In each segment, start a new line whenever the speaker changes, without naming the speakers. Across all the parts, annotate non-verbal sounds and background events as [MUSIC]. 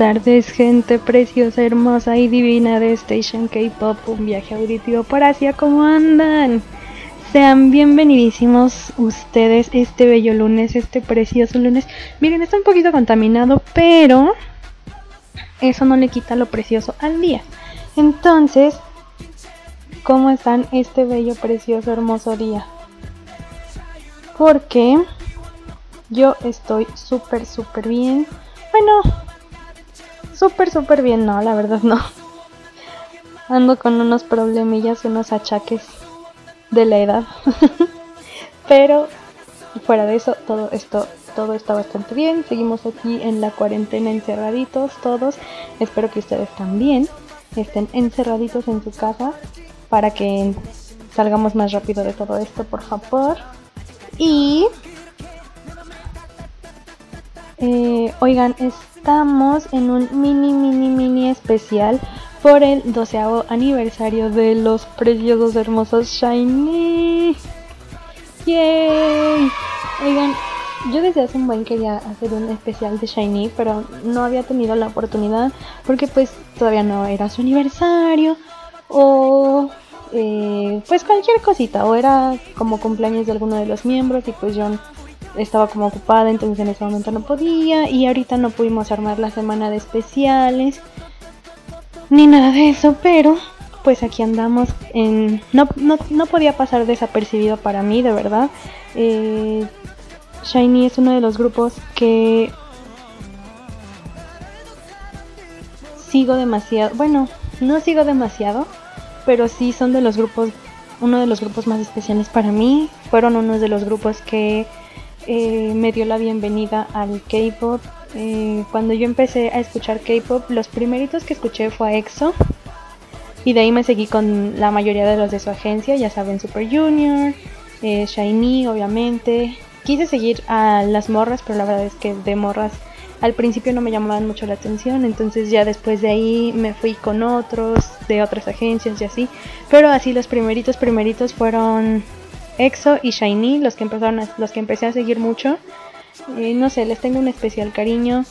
tardes, gente preciosa, hermosa y divina de Station K-Pop, un viaje auditivo por Asia, ¿cómo andan? Sean bienvenidísimos ustedes este bello lunes, este precioso lunes. Miren, está un poquito contaminado, pero eso no le quita lo precioso al día. Entonces, ¿cómo están este bello, precioso, hermoso día? Porque yo estoy súper, súper bien. Bueno, súper, súper bien, no, la verdad no. Ando con unos problemillas, unos achaques de la edad. [LAUGHS] Pero fuera de eso, todo esto, todo está bastante bien. Seguimos aquí en la cuarentena encerraditos todos. Espero que ustedes también estén encerraditos en su casa para que salgamos más rápido de todo esto, por favor. Y eh, oigan, estamos en un mini, mini, mini especial por el 12 aniversario de los preciosos, hermosos Shiny. ¡Yay! Oigan, yo desde hace un buen quería hacer un especial de Shiny, pero no había tenido la oportunidad porque pues todavía no era su aniversario o eh, pues cualquier cosita o era como cumpleaños de alguno de los miembros y pues yo estaba como ocupada entonces en ese momento no podía y ahorita no pudimos armar la semana de especiales ni nada de eso pero pues aquí andamos en no, no, no podía pasar desapercibido para mí de verdad eh, Shiny es uno de los grupos que sigo demasiado bueno no sigo demasiado pero sí son de los grupos uno de los grupos más especiales para mí. Fueron uno de los grupos que eh, me dio la bienvenida al K-pop. Eh, cuando yo empecé a escuchar K-pop, los primeritos que escuché fue EXO. Y de ahí me seguí con la mayoría de los de su agencia, ya saben, Super Junior, eh, Shiny, obviamente. Quise seguir a las morras, pero la verdad es que de morras al principio no me llamaban mucho la atención, entonces ya después de ahí me fui con otros de otras agencias y así. Pero así los primeritos primeritos fueron EXO y Shiny, los que empezaron los que empecé a seguir mucho. No sé, les tengo un especial cariño.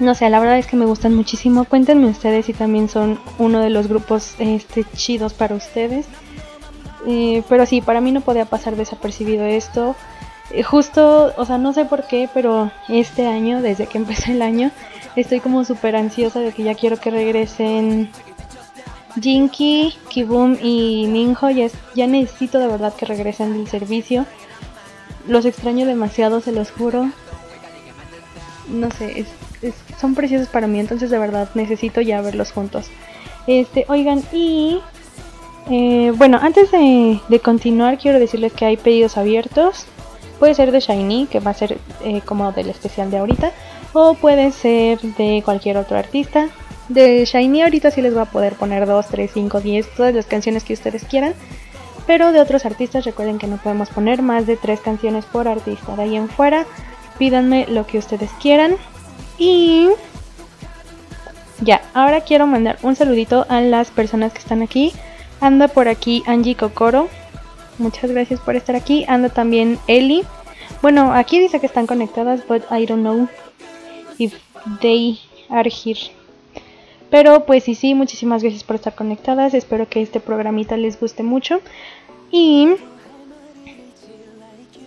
No sé, la verdad es que me gustan muchísimo. Cuéntenme ustedes si también son uno de los grupos este, chidos para ustedes. Eh, pero sí, para mí no podía pasar desapercibido esto. Eh, justo, o sea, no sé por qué, pero este año, desde que [LAUGHS] empecé el año, estoy como súper ansiosa de que ya quiero que regresen Jinky, Kibum y Minho. Ya, necesito de verdad que regresen del servicio. Los extraño demasiado, se los juro. No sé, son preciosos para mí, entonces de verdad necesito ya verlos juntos. Este, oigan, y eh, bueno, antes de, continuar, quiero decirles que hay pedidos abiertos. Puede ser de Shiny, que va a ser eh, como del especial de ahorita, o puede ser de cualquier otro artista. De Shiny ahorita sí les voy a poder poner 2, 3, 5, 10, todas las canciones que ustedes quieran. Pero de otros artistas recuerden que no podemos poner más de 3 canciones por artista. De ahí en fuera, pídanme lo que ustedes quieran. Y ya, ahora quiero mandar un saludito a las personas que están aquí. Anda por aquí Angie Kokoro. Muchas gracias por estar aquí. Anda también Eli. Bueno, aquí dice que están conectadas, but I don't know if they are here. Pero pues sí, sí, muchísimas gracias por estar conectadas. Espero que este programita les guste mucho. Y...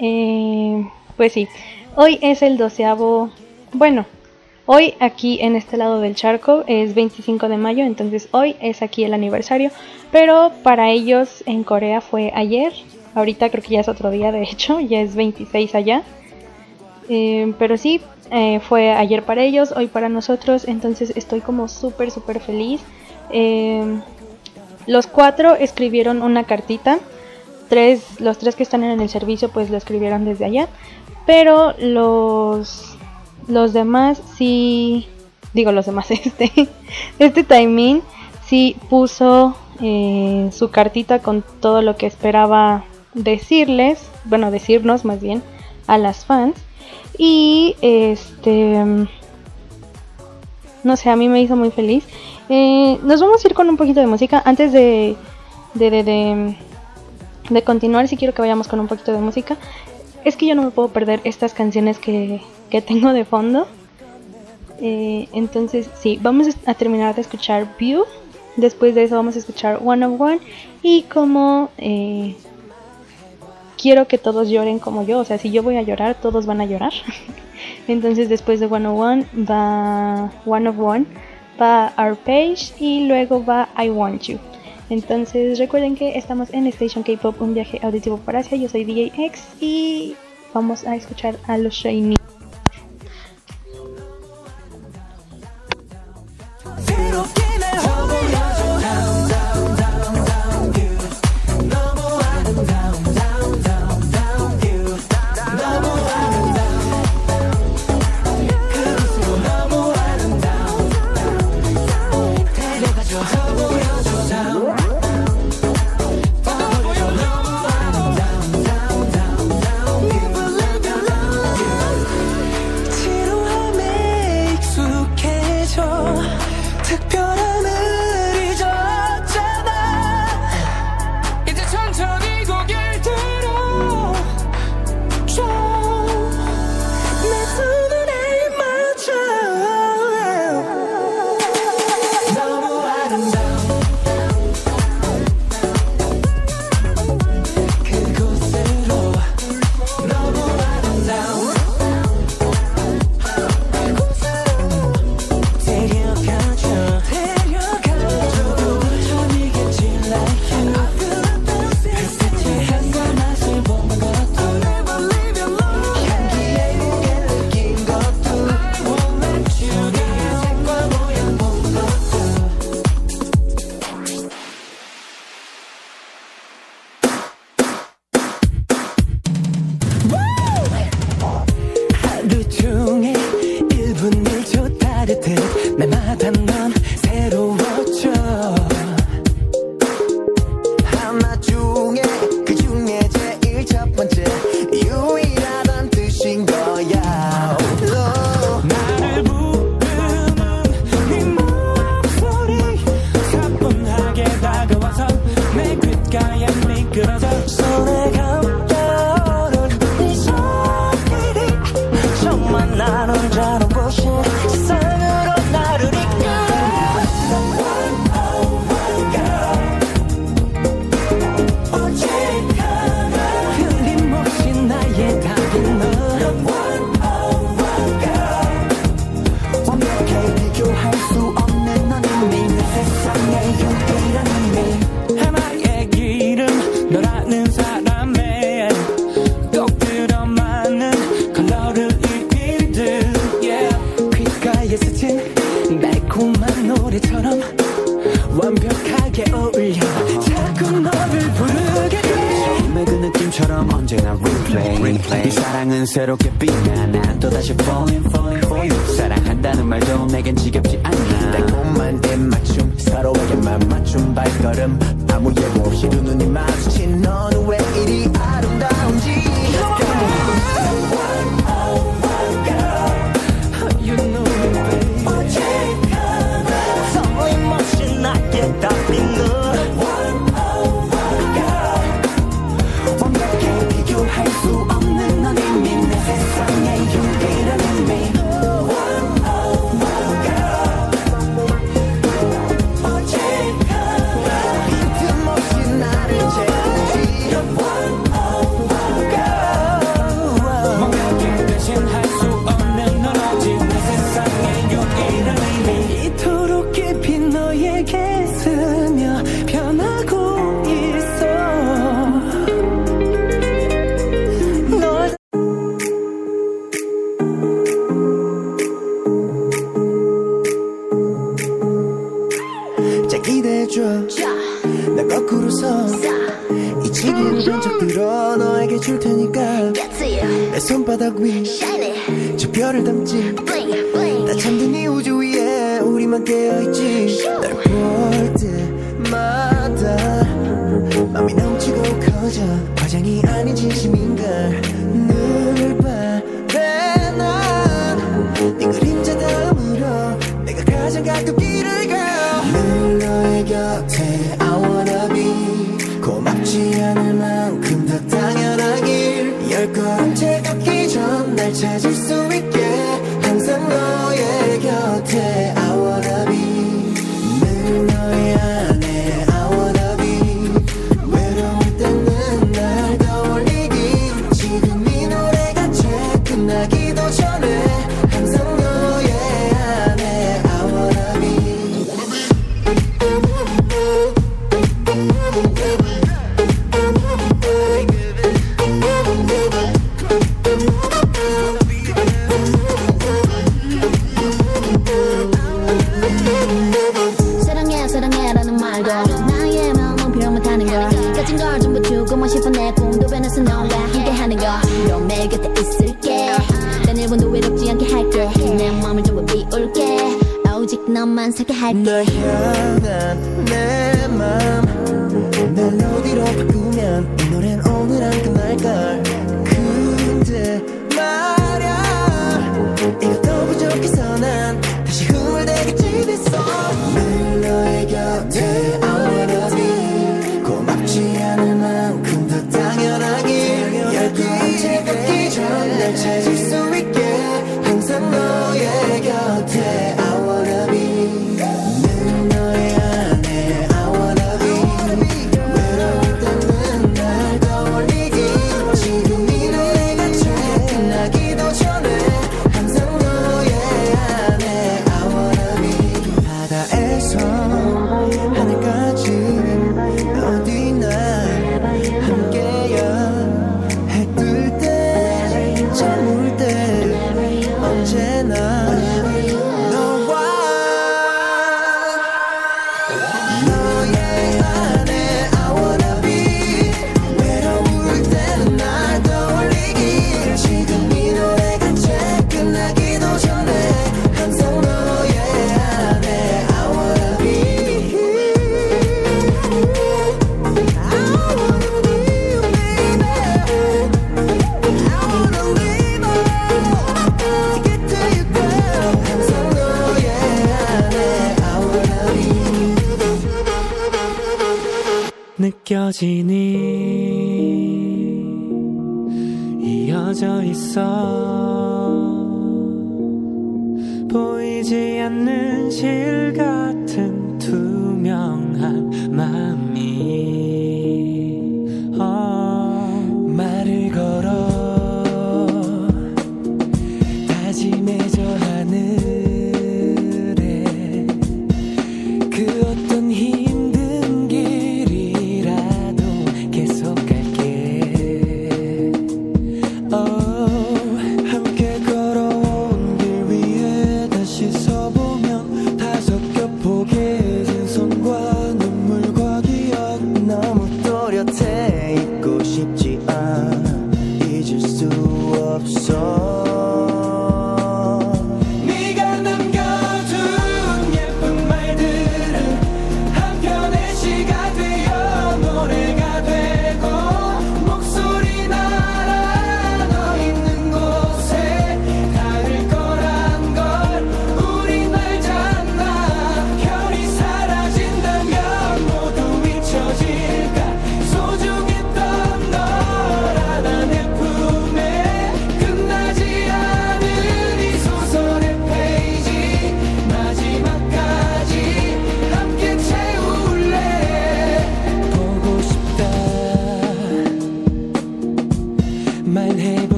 Eh, pues sí, hoy es el doceavo... Bueno, hoy aquí en este lado del charco es 25 de mayo, entonces hoy es aquí el aniversario. Pero para ellos en Corea fue ayer. Ahorita creo que ya es otro día, de hecho, ya es 26 allá. Eh, pero sí, eh, fue ayer para ellos, hoy para nosotros, entonces estoy como súper, súper feliz. Eh, los cuatro escribieron una cartita, tres, los tres que están en el servicio pues lo escribieron desde allá, pero los, los demás sí, digo los demás, [LAUGHS] este, este timing sí puso su cartita con todo lo que esperaba decirles, bueno, decirnos más bien a las fans. Y este, no sé, a mí me hizo muy feliz. Eh, nos vamos a ir con un poquito de música. Antes de, de, de, de, continuar, si quiero que vayamos con un poquito de música. Es que yo no me puedo perder estas canciones que, que tengo de fondo. Eh, entonces, sí, vamos a terminar de escuchar View. Después de eso vamos a escuchar One of One. Y como eh, quiero que todos lloren como yo. O sea, si yo voy a llorar, todos van a llorar. [LAUGHS] Entonces después de One of One va One of One, va Our Page y luego va I Want You. Entonces recuerden que estamos en Station K-Pop, un viaje auditivo para Asia. Yo soy DJ X y vamos a escuchar a los Shiny.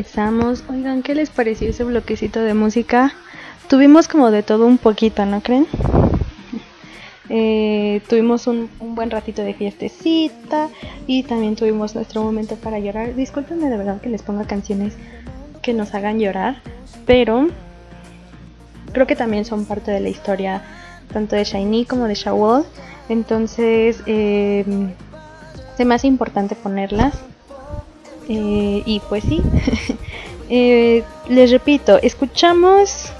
Regresamos. Oigan, ¿qué les pareció ese bloquecito de música? Tuvimos como de todo un poquito, ¿no creen? Eh, tuvimos un, buen ratito de fiestecita y también tuvimos nuestro momento para llorar. Discúlpenme de verdad que les ponga canciones que nos hagan llorar, pero creo que también son parte de la historia tanto de Shiny como de Shawol. Entonces, eh, se me hace importante ponerlas. Eh, y pues sí, [LAUGHS] Eh, les repito, escuchamos,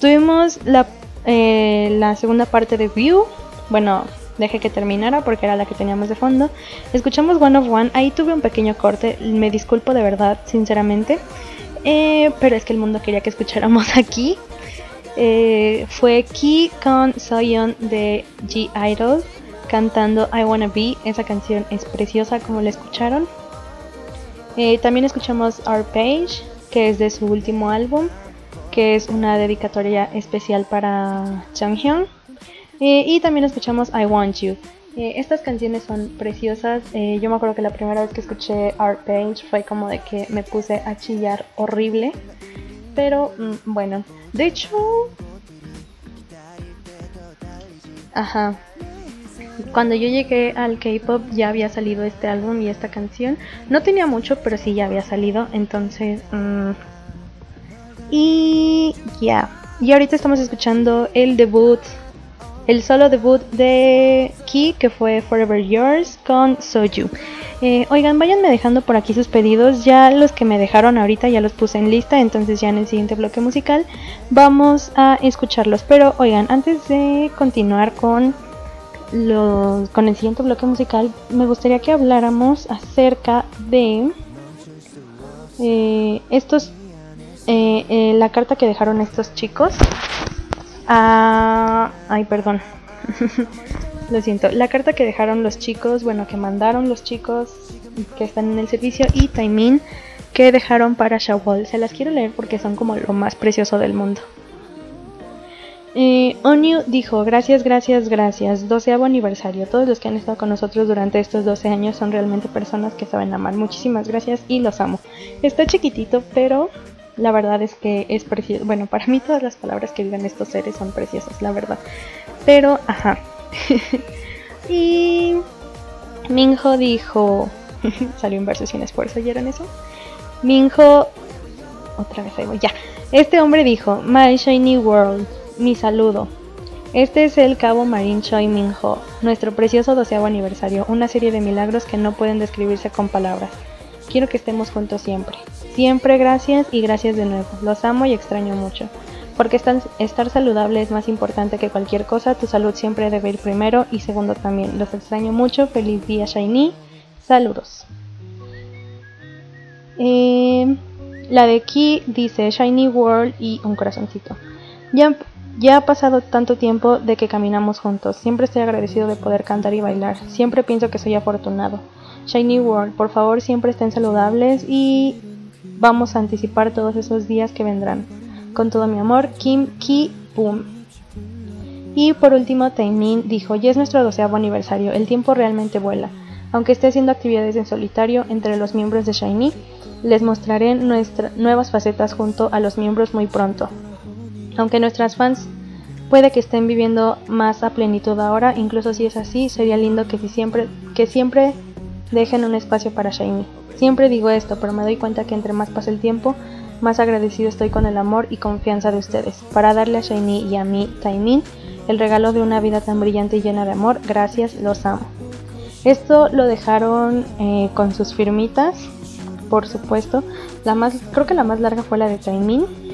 tuvimos la, eh, la segunda parte de View, bueno, dejé que terminara porque era la que teníamos de fondo. Escuchamos One of One, ahí tuve un pequeño corte, me disculpo de verdad, sinceramente, Eh, pero es que el mundo quería que escucháramos [LAUGHS] aquí. Eh, fue Key con Soyeon de G-Idol cantando I Wanna Be, esa canción es preciosa como la escucharon. Eh, también escuchamos Our Page, que es de su último álbum, que es una dedicatoria especial para Jonghyun. Eh, y también escuchamos I Want You. Eh, estas canciones son preciosas. Eh, yo me acuerdo que la primera vez que escuché Our Page fue como de que me puse a chillar horrible. Pero mm, bueno, de hecho... Ajá, cuando yo llegué al K-pop ya había salido este álbum y esta canción. No tenía mucho, pero sí ya había salido. Entonces, mm, y ya. Y ahorita estamos escuchando el debut, el solo debut de Key, que fue Forever Yours con Soju. Eh, oigan, váyanme dejando por aquí sus pedidos. Ya los que me dejaron ahorita ya los puse en lista. Entonces, ya en el siguiente bloque musical vamos a escucharlos. Pero, oigan, antes de continuar con los, con el siguiente bloque musical, me gustaría que habláramos acerca de eh, estos, eh, eh, la carta que dejaron estos chicos. ay, perdón. [LAUGHS] Lo siento. La carta que dejaron los chicos, bueno, que mandaron los chicos que están en el servicio y Taimin que dejaron para Shawol. Se las quiero leer porque son como lo más precioso del mundo. Eh, Onyu dijo, gracias, gracias, gracias, doceavo aniversario. Todos los que han estado con nosotros durante estos 12 años son realmente personas que saben amar. Muchísimas gracias y los amo. Está chiquitito, pero la verdad es que es precioso. Bueno, para mí todas las palabras que digan estos seres son preciosas, la verdad. Pero, ajá. [LAUGHS] y Minho dijo, [LAUGHS] salió en verso sin esfuerzo, ¿oyeron eso? Minho, otra vez ahí voy, ya. Este hombre dijo, My Shiny World, mi saludo. Este es el Cabo Marin Choi Minho, nuestro precioso doceavo aniversario, una serie de milagros que no pueden describirse con palabras. Quiero que estemos juntos siempre. Siempre gracias y gracias de nuevo. Los amo y extraño mucho. Porque estar, saludable es más importante que cualquier cosa, tu salud siempre debe ir primero y segundo también. Los extraño mucho, feliz día Shiny, saludos. Eh, la de Key dice Shiny World y un corazoncito. Ya ha pasado tanto tiempo de que caminamos juntos. Siempre estoy agradecido de poder cantar y bailar. Siempre pienso que soy afortunado. Shiny World, por favor, siempre estén saludables y vamos a anticipar todos esos días que vendrán. Con todo mi amor, Kim Ki Boom. Y por último, Taemin dijo, ya es nuestro doceavo aniversario, el tiempo realmente vuela. Aunque esté haciendo actividades en solitario entre los miembros de Shiny, les mostraré nuestra- nuevas facetas junto a los miembros muy pronto. Aunque nuestras fans puede que estén viviendo más a plenitud ahora, incluso si es así, sería lindo que, si siempre, que siempre dejen un espacio para Shiny. Siempre digo esto, pero me doy cuenta que entre más pasa el tiempo, más agradecido estoy con el amor y confianza de ustedes. Para darle a Shiny y a mí, Taimin, el regalo de una vida tan brillante y llena de amor, gracias, los amo. Esto lo dejaron eh, con sus firmitas, por supuesto. La más, creo que la más larga fue la de Taimin.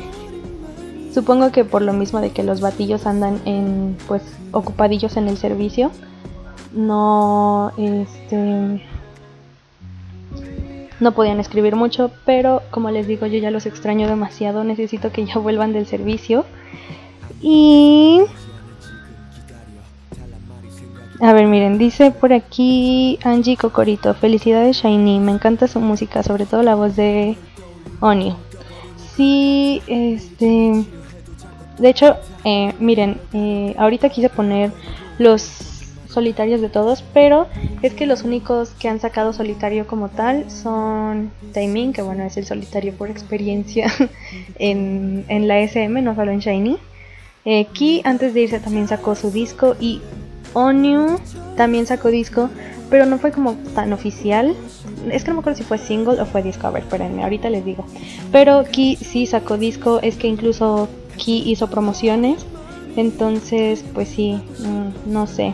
Supongo que por lo mismo de que los batillos andan en, pues, ocupadillos en el servicio. No, este, no podían escribir mucho, pero como les digo, yo ya los extraño demasiado. Necesito que ya [LAUGHS] vuelvan del servicio. Y a ver, miren, dice por aquí Angie Cocorito, felicidades Shiny, me encanta su música, sobre todo la voz de Onio. Sí, este... De hecho, eh, miren, eh, ahorita quise poner los solitarios de todos, pero es que los únicos que han sacado solitario como tal son Taimin, que bueno, es el solitario por experiencia [LAUGHS] en, en la SM, no solo en Shiny. Eh, Ki antes de irse también sacó su disco y Onyu también sacó disco, pero no fue como tan oficial. Es que no me acuerdo si fue single o fue disco. A ver, espérenme, ahorita les digo. Pero Ki sí sacó disco, es que incluso Ki hizo promociones. Entonces, pues sí, mm, no sé.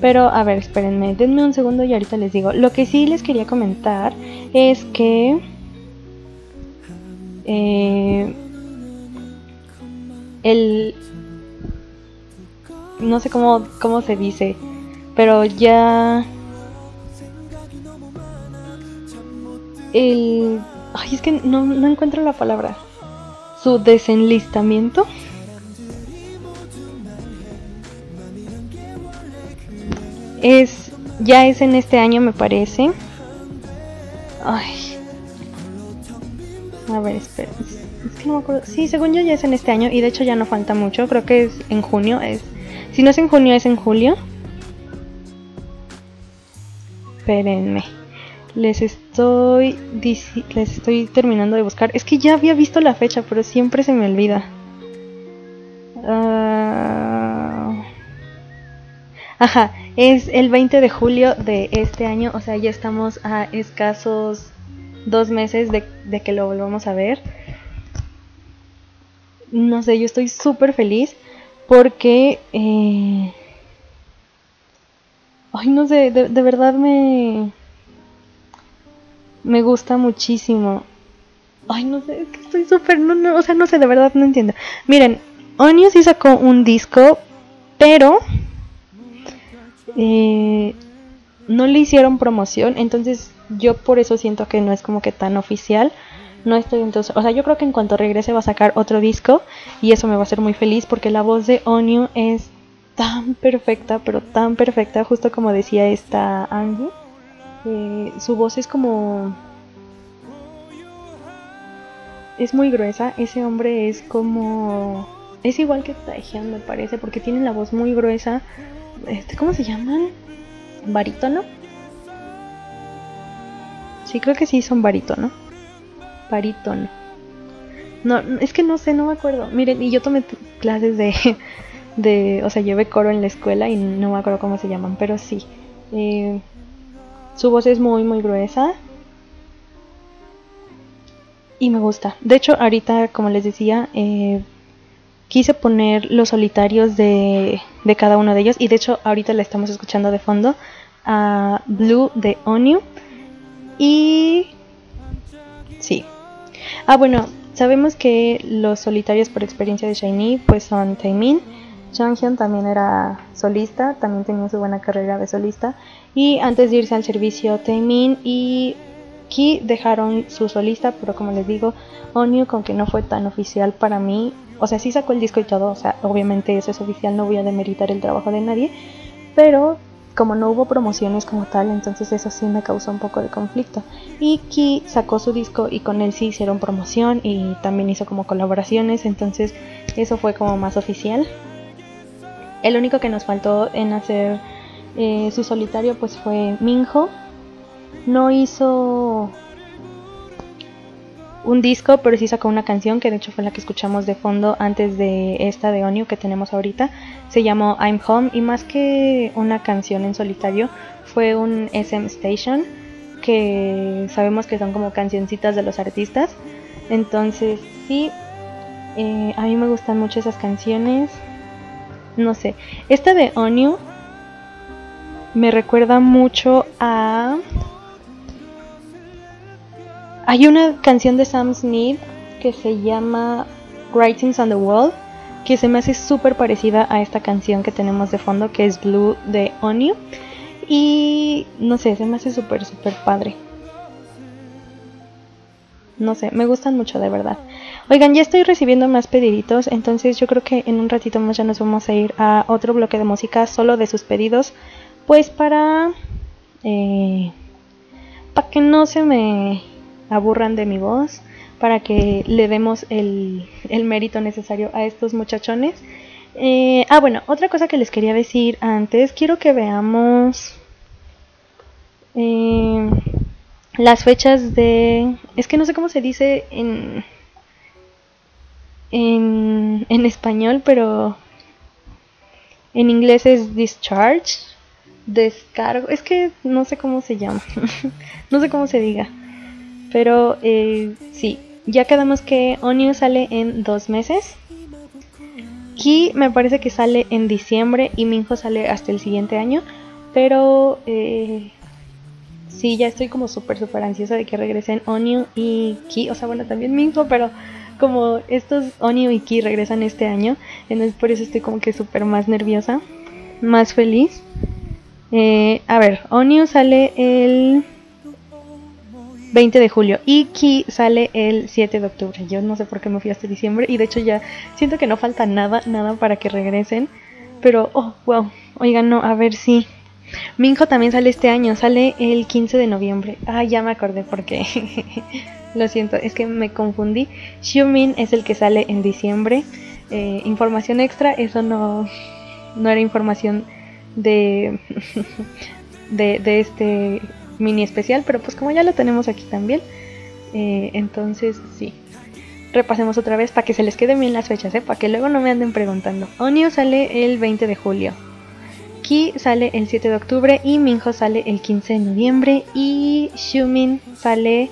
Pero a ver, espérenme, denme un segundo y ahorita les digo. Lo que sí les quería comentar es que... eh, el... No sé cómo, cómo se dice, pero ya... El... Ay, es que no, no encuentro la palabra. Su desenlistamiento. Es... Ya es en este año, me parece. Ay. A ver, espera. Es que no me acuerdo. Sí, según yo ya es en este año y de hecho ya no falta mucho. Creo que es en junio. Es si no es en junio es en julio. Espérenme. Les estoy dici- les estoy terminando de buscar. Es que ya había visto la fecha, pero siempre se me olvida. Ah. Ajá, es el 20 de julio de este año, o sea, ya estamos a escasos dos meses de, de que lo volvamos a ver. No sé, yo estoy súper feliz porque... eh, Ay, no sé, de verdad me... Me gusta muchísimo. Ay, no sé, es que estoy súper... No, no, o sea, no sé, de verdad no entiendo. Miren, Onio sí sacó un disco, pero... eh, no le hicieron promoción, entonces yo por eso siento que no es como que tan oficial. No estoy entonces, o sea, yo creo que en cuanto regrese va a sacar otro disco y eso me va a hacer muy feliz porque la voz de Onyu es tan perfecta, pero tan perfecta, justo como decía esta Angie. Su voz es como es muy gruesa, ese hombre es como es igual que Taehyung me parece porque tiene la voz muy gruesa. Este, ¿cómo se llaman? ¿Barítono? Sí, creo que sí son barítono. Barítono. No, es que no sé, no me acuerdo. Miren, y yo tomé clases de, [LAUGHS] de, o sea, llevé coro en la escuela y no me acuerdo cómo se llaman, pero sí. Eh, su voz es muy, muy gruesa. Y me gusta. De hecho, ahorita, como les decía, eh, quise poner los solitarios de, de cada uno de ellos. Y de hecho, ahorita la estamos escuchando de fondo a Blue de Onyu. Y... Sí. Ah, bueno, sabemos que los solitarios por experiencia de Shiny pues son Taemin. Jonghyun también era solista, también tenía su buena carrera de solista. Y antes de irse al servicio, Taemin y Ki dejaron su solista, pero como les digo, Onyu, con que no fue tan oficial para mí, o sea, sí sacó el disco y todo, o sea, obviamente eso es oficial, no voy a demeritar el trabajo de nadie, pero como no hubo promociones como tal, entonces eso sí me causó un poco de conflicto. Y Ki sacó su disco y con él sí hicieron promoción y también hizo como colaboraciones, entonces eso fue como más oficial. El único que nos faltó en hacer eh, su solitario pues fue Minho. No hizo un disco, pero sí sacó una canción que de hecho fue la que escuchamos de fondo antes de esta de Onio que tenemos ahorita. Se llamó I'm Home y más que una canción en solitario fue un SM Station que sabemos que son como cancioncitas de los artistas. Entonces sí, eh, a mí me gustan mucho esas canciones. No sé, esta de Onio me recuerda mucho a hay una canción de Sam Smith que se llama Writings on the Wall, que se me hace súper parecida a esta canción que tenemos de fondo, que es Blue de Onio. Y no sé, se me hace súper, súper padre. No sé, me gustan mucho de verdad. Oigan, ya estoy recibiendo más pediditos, entonces yo creo que en un ratito más ya nos vamos a ir a otro bloque de música solo de sus pedidos, pues para... Eh, para que no se me aburran de mi voz, para que le demos el, el mérito necesario a estos muchachones. Eh, ah, bueno, otra cosa que les quería decir antes, quiero que veamos eh, las fechas de... Es que no sé cómo se dice en, en, en español, pero en inglés es discharge, descargo, es que no sé cómo se llama, [LAUGHS] no sé cómo se diga. Pero eh, sí, ya quedamos que Onio sale en dos meses. Ki me parece que sale en diciembre y Minho sale hasta el siguiente año. Pero eh, sí, ya estoy como súper, súper ansiosa de que regresen Onio y Ki. O sea, bueno, también Minho, pero como estos Onio y Ki regresan este año. Entonces por eso estoy como que súper más nerviosa, más feliz. Eh, a ver, Onio sale el 20 de julio y Ki sale el 7 de octubre. Yo no sé por qué me fui hasta diciembre y de hecho ya siento que no falta nada, nada para que regresen. Pero, oh, wow, oigan, no, a ver si... Minho también sale este año, sale el 15 de noviembre. Ah, ya me acordé porque... [LAUGHS] Lo siento, es que me confundí. Xiumin es el que sale en diciembre. Eh, información extra, eso no, no era información [LAUGHS] de, de, este mini especial, pero pues como ya lo tenemos aquí también, eh, entonces sí. Repasemos otra vez para que se les queden bien las fechas, ¿eh? para que luego no me anden preguntando. Onio sale el 20 de julio. Ki sale el 7 de octubre y Minho sale el 15 de noviembre y Xiumin sale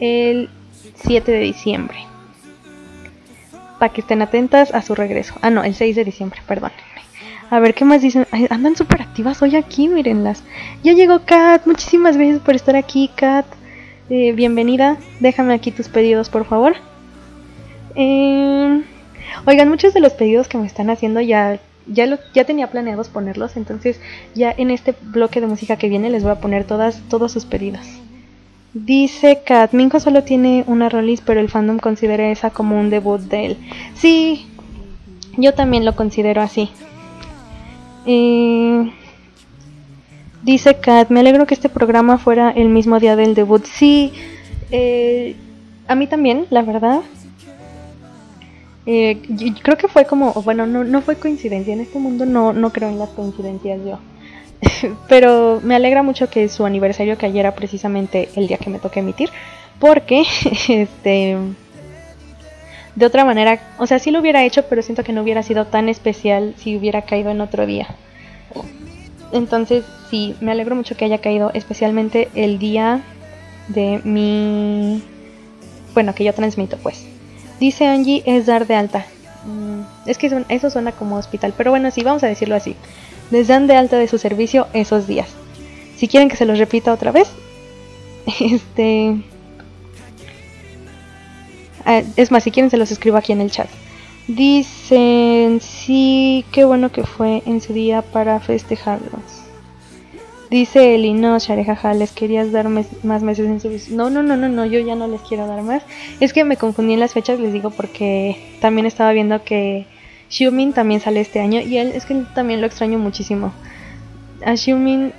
el 7 de diciembre. Para que estén atentas a su regreso. Ah, no, el 6 de diciembre, perdón. A ver qué más dicen. Andan súper activas hoy aquí, mírenlas. Ya llegó Kat. Muchísimas gracias por estar aquí, Kat. Eh, bienvenida. Déjame aquí tus pedidos, por favor. Eh, oigan, muchos de los pedidos que me están haciendo ya, ya, lo, ya tenía planeados ponerlos. Entonces, ya en este bloque de música que viene les voy a poner todas, todos sus pedidos. Dice Kat, Minko solo tiene una rolis, pero el fandom considera esa como un debut de él. Sí, yo también lo considero así. Eh, dice Kat, me alegro que este programa fuera el mismo día del debut. Sí, eh, a mí también, la verdad. Eh, creo que fue como, bueno, no, no fue coincidencia. En este mundo no, no creo en las coincidencias yo. [LAUGHS] Pero me alegra mucho que su aniversario que ayer era precisamente el día que me toca emitir. Porque, [LAUGHS] este, de otra manera, o sea, sí lo hubiera hecho, pero siento que no hubiera sido tan especial si hubiera caído en otro día. Entonces, sí, me alegro mucho que haya caído especialmente el día de mi... Bueno, que yo transmito, pues. Dice Angie, es dar de alta. Mm, es que eso, eso suena como hospital, pero bueno, sí, vamos a decirlo así. Les dan de alta de su servicio esos días. Si quieren que se los repita otra vez, [LAUGHS] este... Ah, es más, si quieren se los escribo aquí en el chat. Dicen, sí, qué bueno que fue en su día para festejarlos. Dice Eli, no, Sharejaja, les querías dar más meses en su No, no, no, no, no, yo ya no les quiero dar más. Es que me confundí en las fechas, les digo, porque también estaba viendo que Xiumin también sale este año y él es que también lo extraño muchísimo. A Xiumin,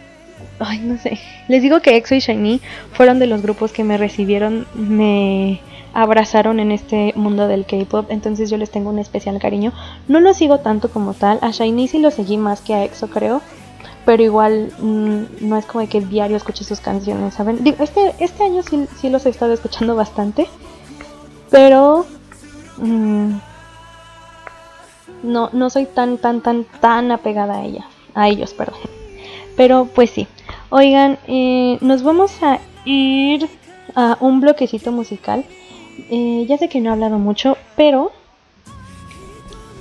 ay, no sé. Les digo que EXO y Shiny fueron de los grupos que me recibieron, me abrazaron en este mundo del K-pop, entonces yo les tengo un especial cariño. No lo sigo tanto como tal, a Shiny sí lo seguí más que a EXO, creo pero igual mm, no es como que diario escuche sus canciones, ¿saben? Digo, este, este año sí, sí los he estado escuchando bastante, pero mm, no, no soy tan, tan, tan, tan apegada a ella, a ellos, perdón. Pero pues sí, oigan, eh, nos vamos a ir a un bloquecito musical. Eh, ya sé que no he hablado mucho, pero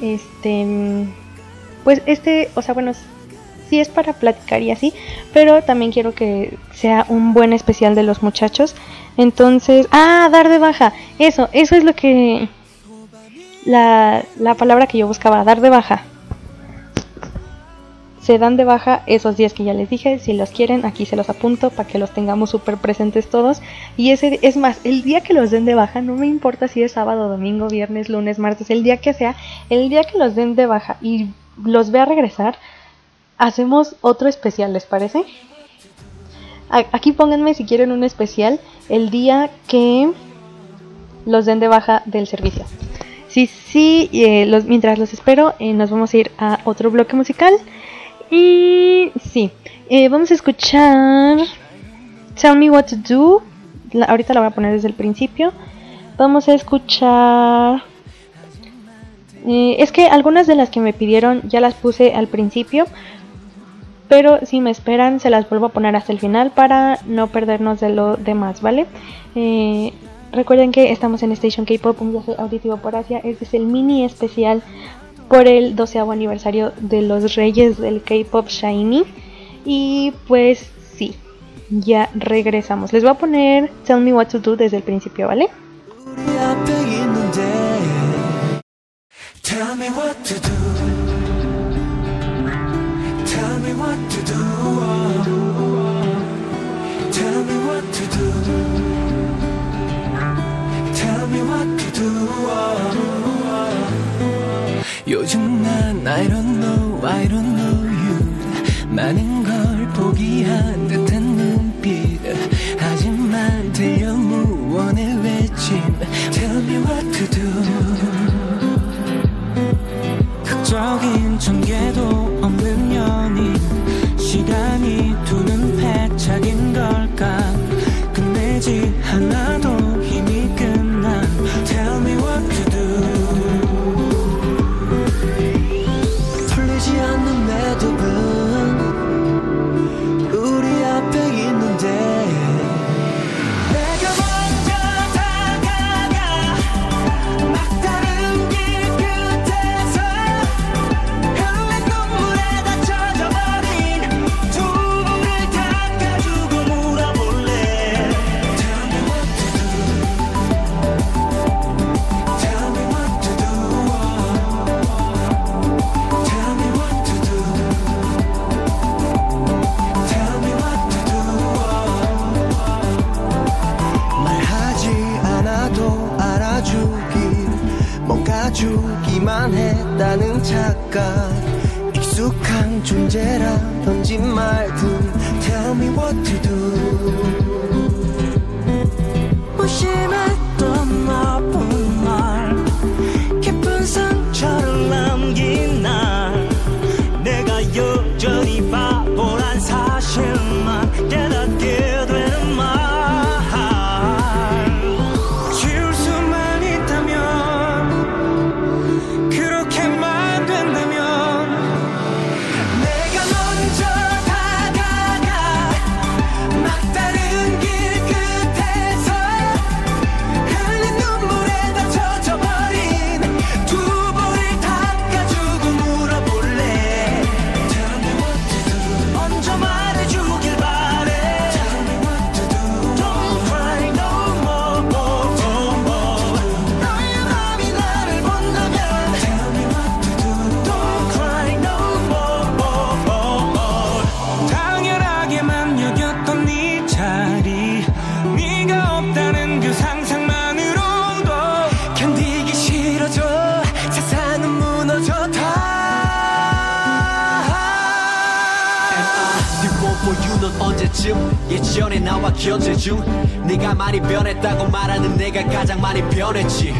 este, pues este, o sea, bueno, sí es para platicar y así, pero también quiero que sea un buen especial de los muchachos. Entonces, ah, dar de baja. Eso, eso es lo que la, la palabra que yo buscaba, dar de baja. Se dan de baja esos días que ya les dije, si los quieren, aquí se los apunto para que los tengamos súper presentes todos. Y ese es más, el día que los den de baja, no me importa si es sábado, domingo, viernes, lunes, martes, el día que sea, el día que los den de baja y los vea regresar, hacemos otro especial, ¿les parece? Aquí pónganme si quieren un especial el día que los den de baja del servicio. Sí, sí, eh, mientras los espero, eh, nos vamos a ir a otro bloque musical. Y sí, eh, vamos a escuchar Tell Me What to Do. Ahorita la voy a poner desde el principio. Vamos a escuchar eh, es que algunas de las que me pidieron ya las puse al principio, pero si me esperan se las vuelvo a poner hasta el final para no perdernos de lo demás, ¿vale? Eh, recuerden que estamos en Station K-Pop, un viaje auditivo por Asia. Este es el mini especial por el 12 aniversario de los reyes del K-Pop Shiny. Y pues sí, ya regresamos. Les voy a poner Tell Me What to Do desde el principio, ¿vale?
Tell me what to do. Tell me what to do. Tell me what to do. Do. 요즘 난 I don't know I don't know you. 많은 걸 포기한 듯한 눈빛. 하지만 들려 무언의 외침. Tell me what to do. 극적인 전개도 없는 연인. 시간이 두는 패착인 걸까? 끝내지 않아 했다는 착각 익숙한 존재라던지 말든 Tell me what to do. 무심했
중 네가 많이 변했다고 말하는 내가 가장 많이 변했지.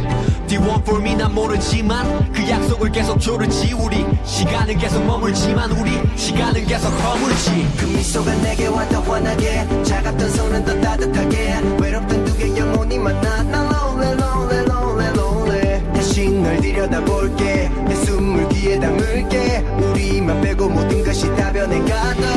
The for me 난 모르지만 그 약속을 계속 조르지. 우리 시간은 계속 머물지만 우리 시간은 계속 허물지.
그 미소가 내게 왔다 환하게 차갑던 손은 더 따뜻하게. 외롭던 두 개의 영혼이 만나 난 lonely lonely lonely lonely. 다시 널 들여다볼게. 내 숨을 귀에 담을게. 우리만 빼고 모든 것이 다 변해가다.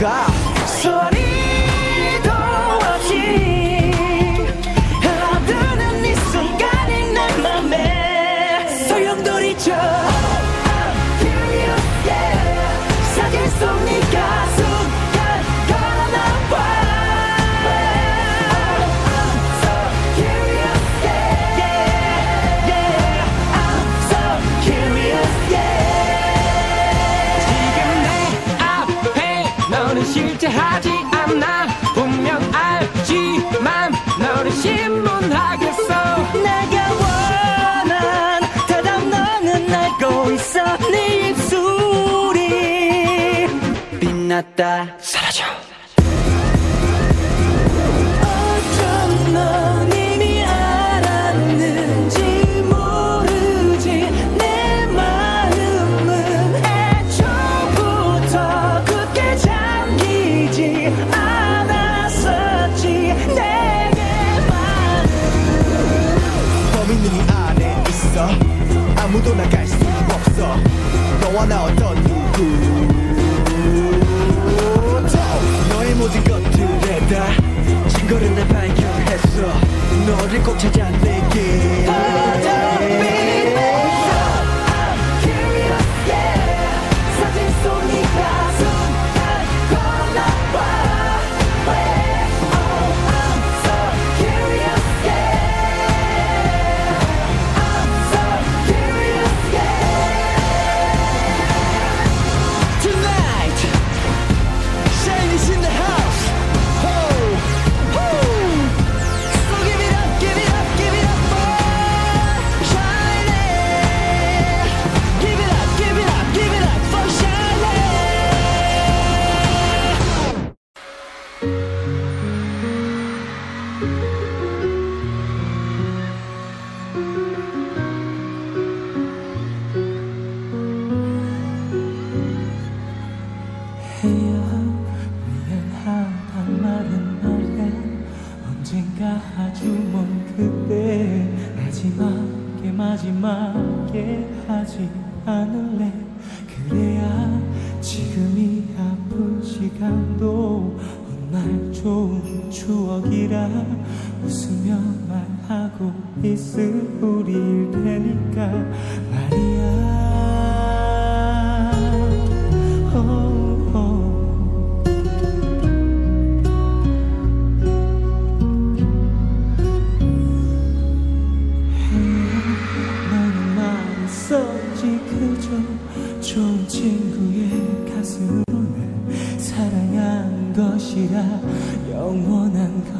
lugar. 너를 꼭 찾아 내게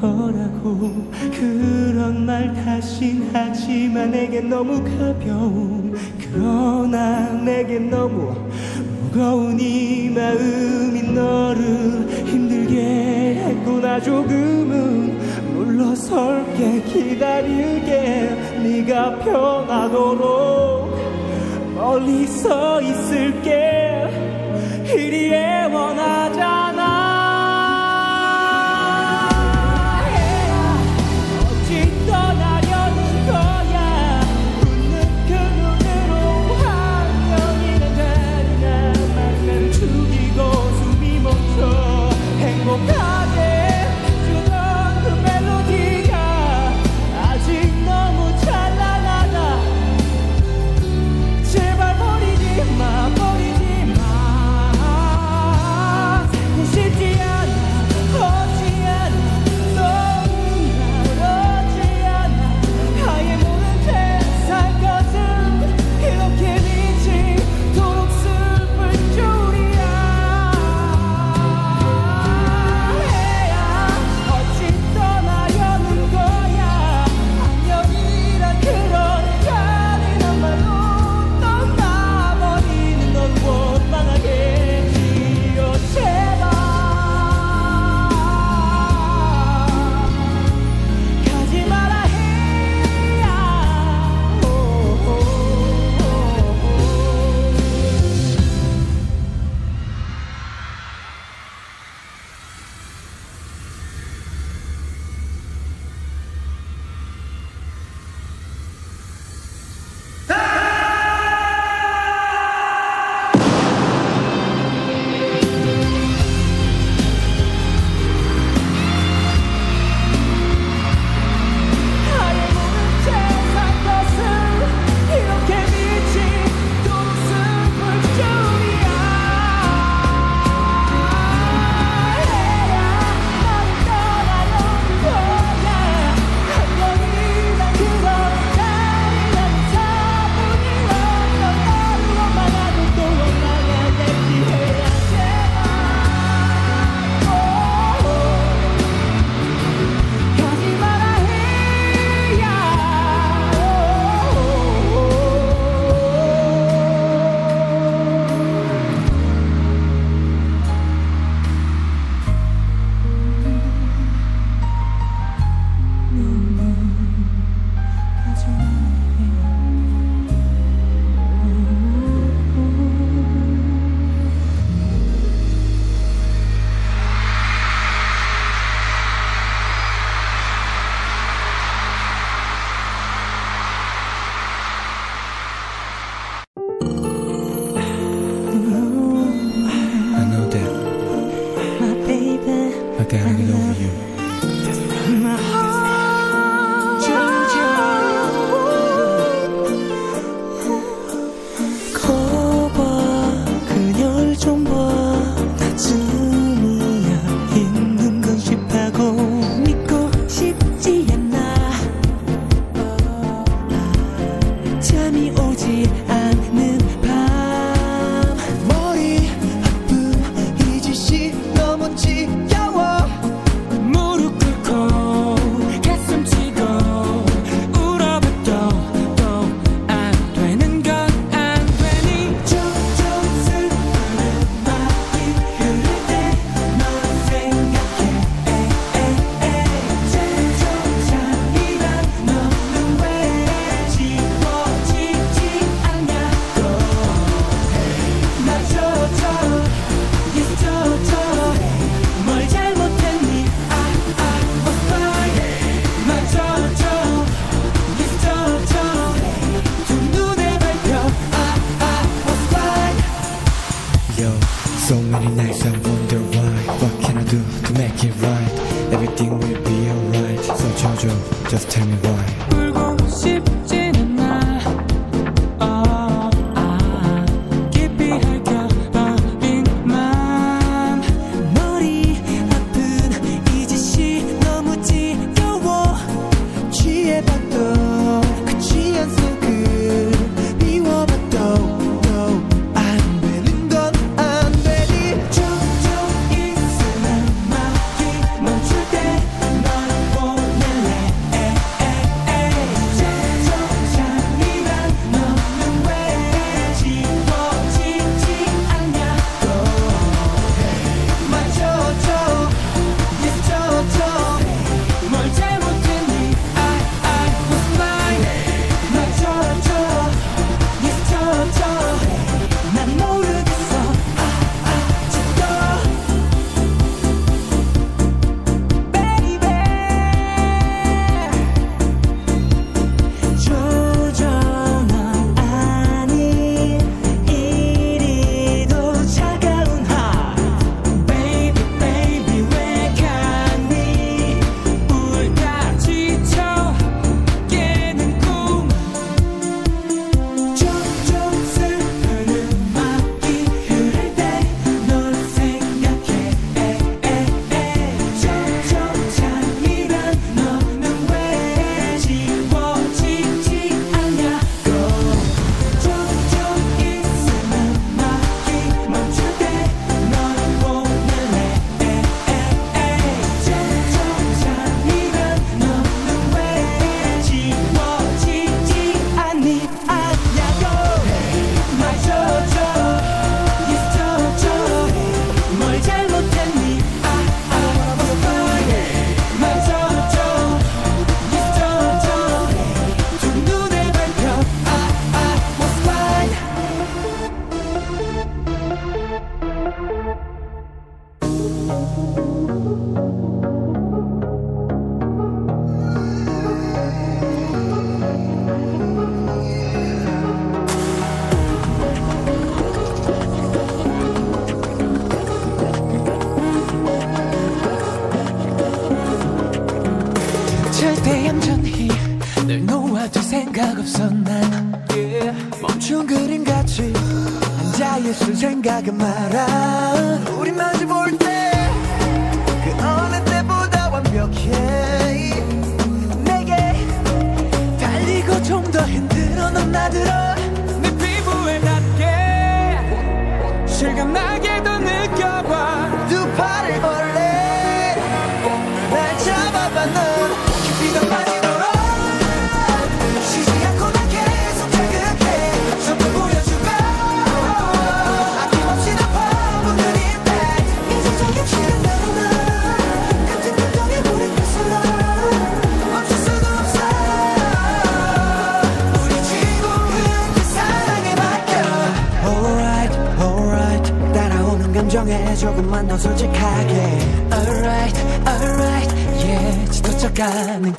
거라고. 그런 말 다신 하지만 내겐 너무 가벼운 그러나 내겐 너무 무거운 이 마음이 너를 힘들게 했구나 조금은. 물러설게 기다릴게. 네가 편하도록 멀리서 있을게. 이리 애원하잖아.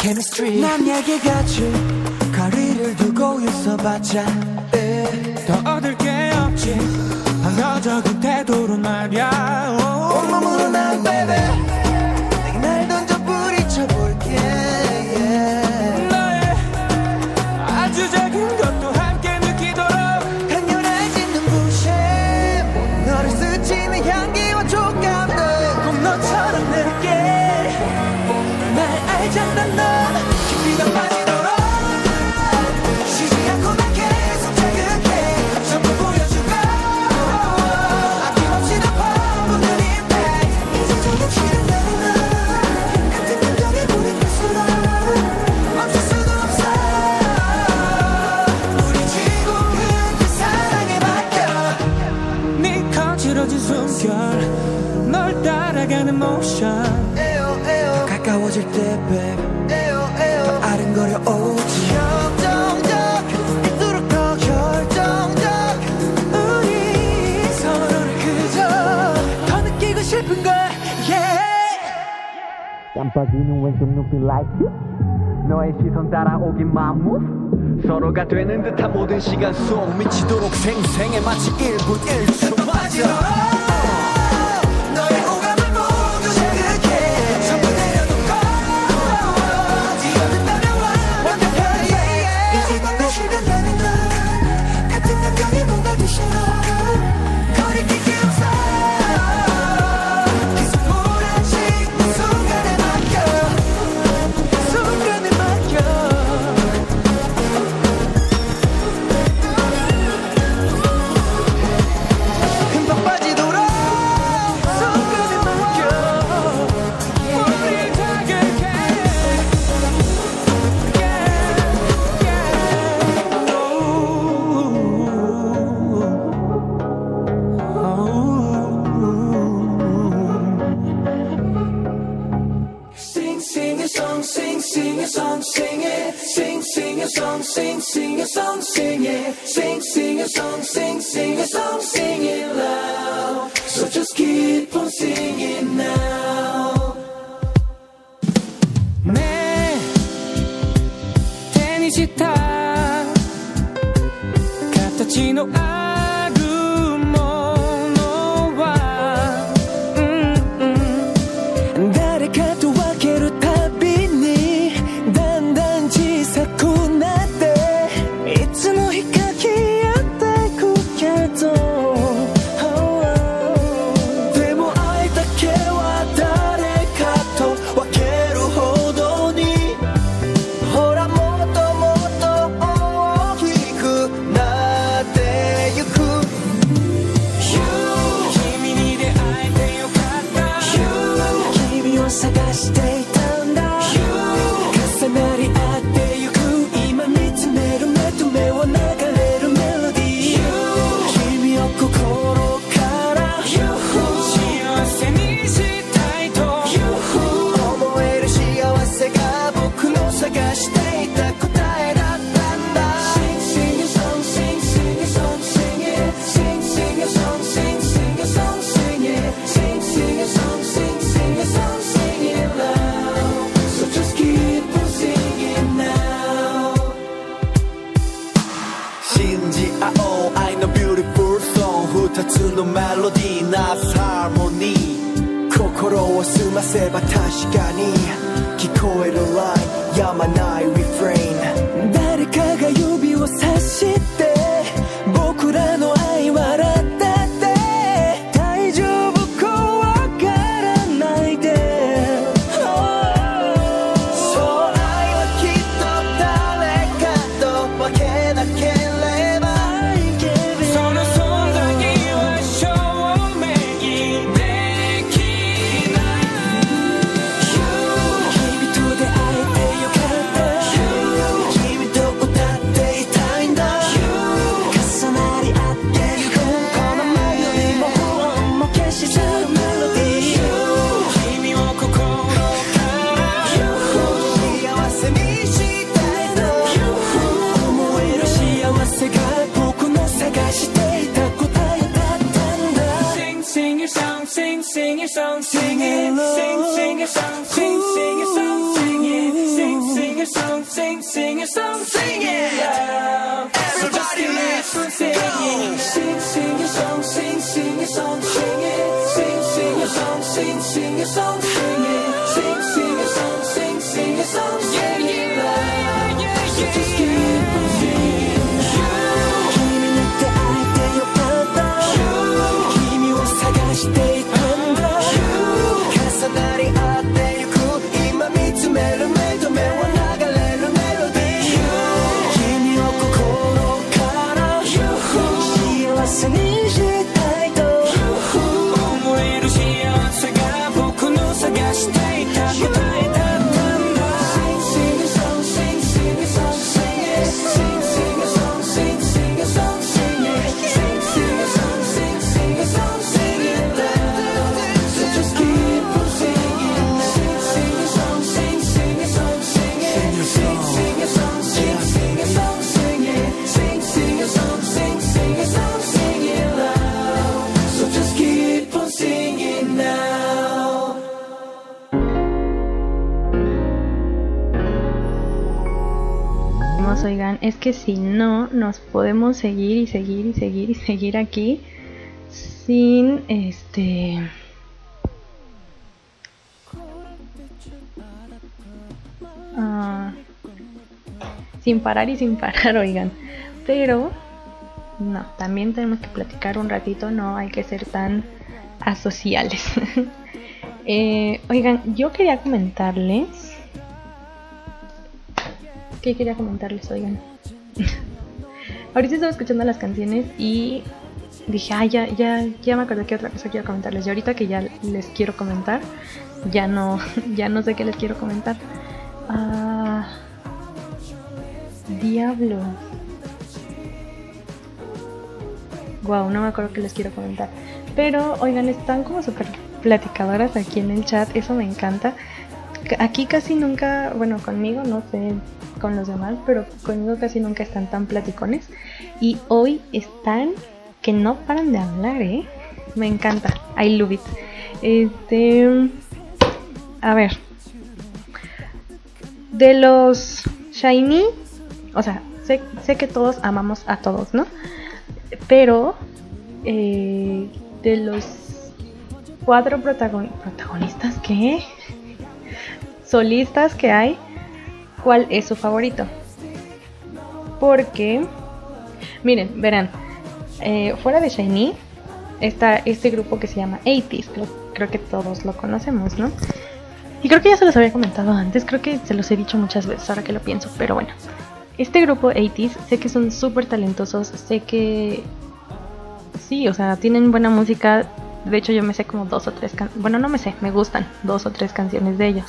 chemistry. 난 얘기 같이 가리를 두고 있어봤자 뒤바뀌는
왼쪽 눈빛 like 너의 시선 따라오긴 마무 서로가 되는 듯한 모든 시간 속 미치도록 생생해 마치 1분 1초 맞아
探して
es que si no, nos podemos seguir y seguir y seguir y seguir aquí sin este. ah, sin parar y sin parar, [LAUGHS] oigan. Pero, no, también tenemos que platicar un ratito, no hay que ser tan asociales. [LAUGHS] Eh, oigan, yo quería comentarles ¿Qué quería comentarles, oigan? Ahorita estaba escuchando las canciones y dije, ah, ya, ya, ya me acordé que otra cosa quiero comentarles. Y ahorita que ya les quiero comentar, ya no, [LAUGHS] ya no sé qué les quiero comentar. Ah, diablo. Wow, no me acuerdo qué les quiero comentar. Pero, oigan, están como súper platicadoras aquí en el chat, eso me encanta. Aquí casi nunca, bueno, conmigo no sé con los demás, pero conmigo casi nunca están tan platicones. Y hoy están que no paran de hablar, ¿eh? Me encanta. I love it. Este. A ver. De los Shiny. O sea, sé, sé que todos amamos a todos, ¿no? Pero. eh, de los cuatro protagon- protagonistas, ¿qué? [LAUGHS] Solistas que hay cuál es su favorito. Porque, miren, verán, eh, fuera de Shiny está este grupo que se llama 80s, creo, que todos lo conocemos, ¿no? Y creo que ya se los había comentado antes, creo que se los he dicho muchas veces ahora que lo pienso, pero bueno. Este grupo 80s sé que son súper talentosos, sé que sí, o sea, tienen buena música. De hecho, yo me sé como dos o tres. Bueno, no me sé, me gustan dos o tres canciones de ellos.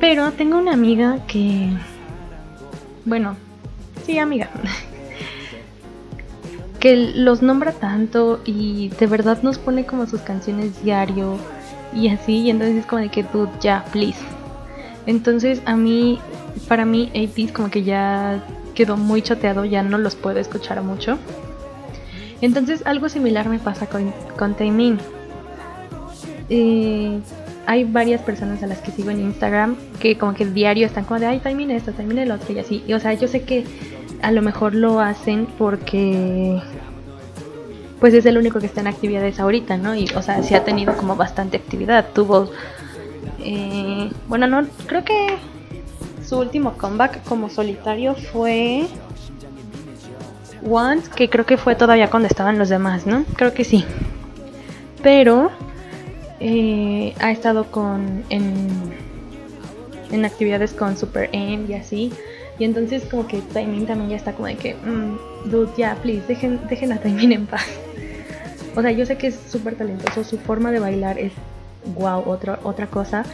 Pero tengo una amiga que. Bueno, sí, amiga. [LAUGHS] que los nombra tanto y de verdad nos pone como sus canciones diario y así. Y entonces es como de que tú ya, please. Entonces a mí, para mí, 80s como que ya quedó muy choteado, ya no los puedo escuchar mucho. Entonces algo similar me pasa con, con Taemin. Eh, hay varias personas a las que sigo en Instagram que como que diario están como de, ay, Taemin esto, Taemin el otro y así. O sea, yo sé que a lo mejor lo hacen porque pues es el único que está en actividades ahorita, ¿no? Y o sea, sí ha tenido como bastante actividad. Tuvo, eh, bueno, no, creo que su último comeback como solitario fue Once, que creo que fue todavía cuando estaban los demás, ¿no? Creo que sí. Pero eh, ha estado con en, en actividades con Super M y así. Y entonces como que Taemin también ya está como de que, mm, dude, ya, please, dejen, dejen a Taemin en paz. [LAUGHS] O sea, yo sé que es súper talentoso, su forma de bailar es wow, otra otra cosa.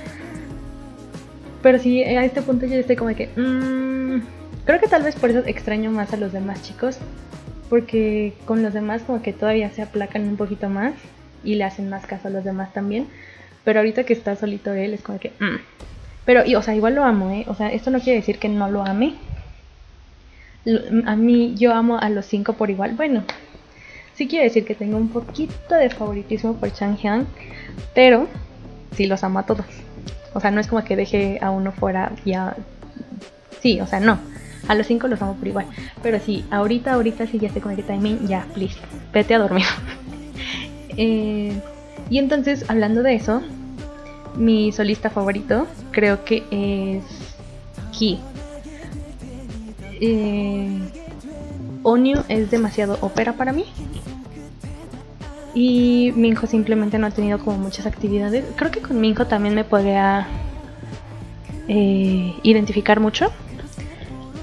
Pero sí, a este punto yo estoy como de que, mm, creo que tal vez por eso extraño más a los demás chicos. Porque con los demás como que todavía se aplacan un poquito más y le hacen más caso a los demás también. Pero ahorita que está solito él es como que... mm. Pero, y, o sea, igual lo amo, ¿eh? O sea, esto no quiere decir que no lo ame. A mí, yo amo a los cinco por igual. Bueno, sí quiero decir que tengo un poquito de favoritismo por Changhyun, pero sí los amo a todos. O sea, no es como que deje a uno fuera ya. Sí, o sea, no. A los cinco los amo por igual. Pero sí, ahorita, ahorita sí ya estoy con el timing, ya, please, vete a dormir. [LAUGHS] Eh, y entonces, hablando de eso, mi solista favorito creo que es Ki. Eh, Onyu es demasiado ópera para mí. Y Minho simplemente no ha tenido como muchas actividades. Creo que con Minho también me podría eh, identificar mucho.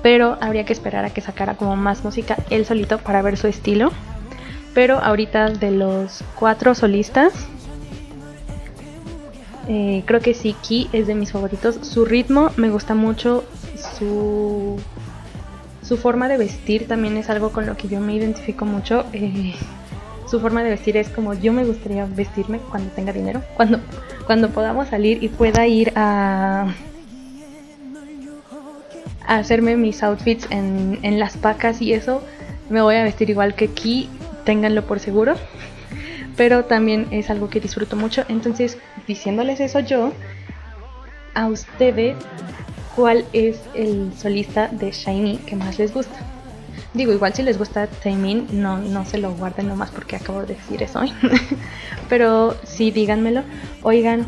Pero habría que esperar a que sacara como más música él solito para ver su estilo. Pero ahorita de los cuatro solistas, eh, creo que sí, Ki es de mis favoritos. Su ritmo me gusta mucho. Su, su forma de vestir también es algo con lo que yo me identifico mucho. Eh, su forma de vestir es como yo me gustaría vestirme cuando tenga dinero. Cuando, cuando podamos salir y pueda ir a, a hacerme mis outfits en, en las pacas y eso, me voy a vestir igual que Ki. Ténganlo por seguro pero también es algo que disfruto mucho. Entonces, diciéndoles eso yo, a ustedes, ¿cuál es el solista de Shiny que más les gusta? Digo, igual si les gusta Taemin, no, no se lo guarden nomás porque acabo de decir eso hoy. [LAUGHS] pero sí, díganmelo. Oigan,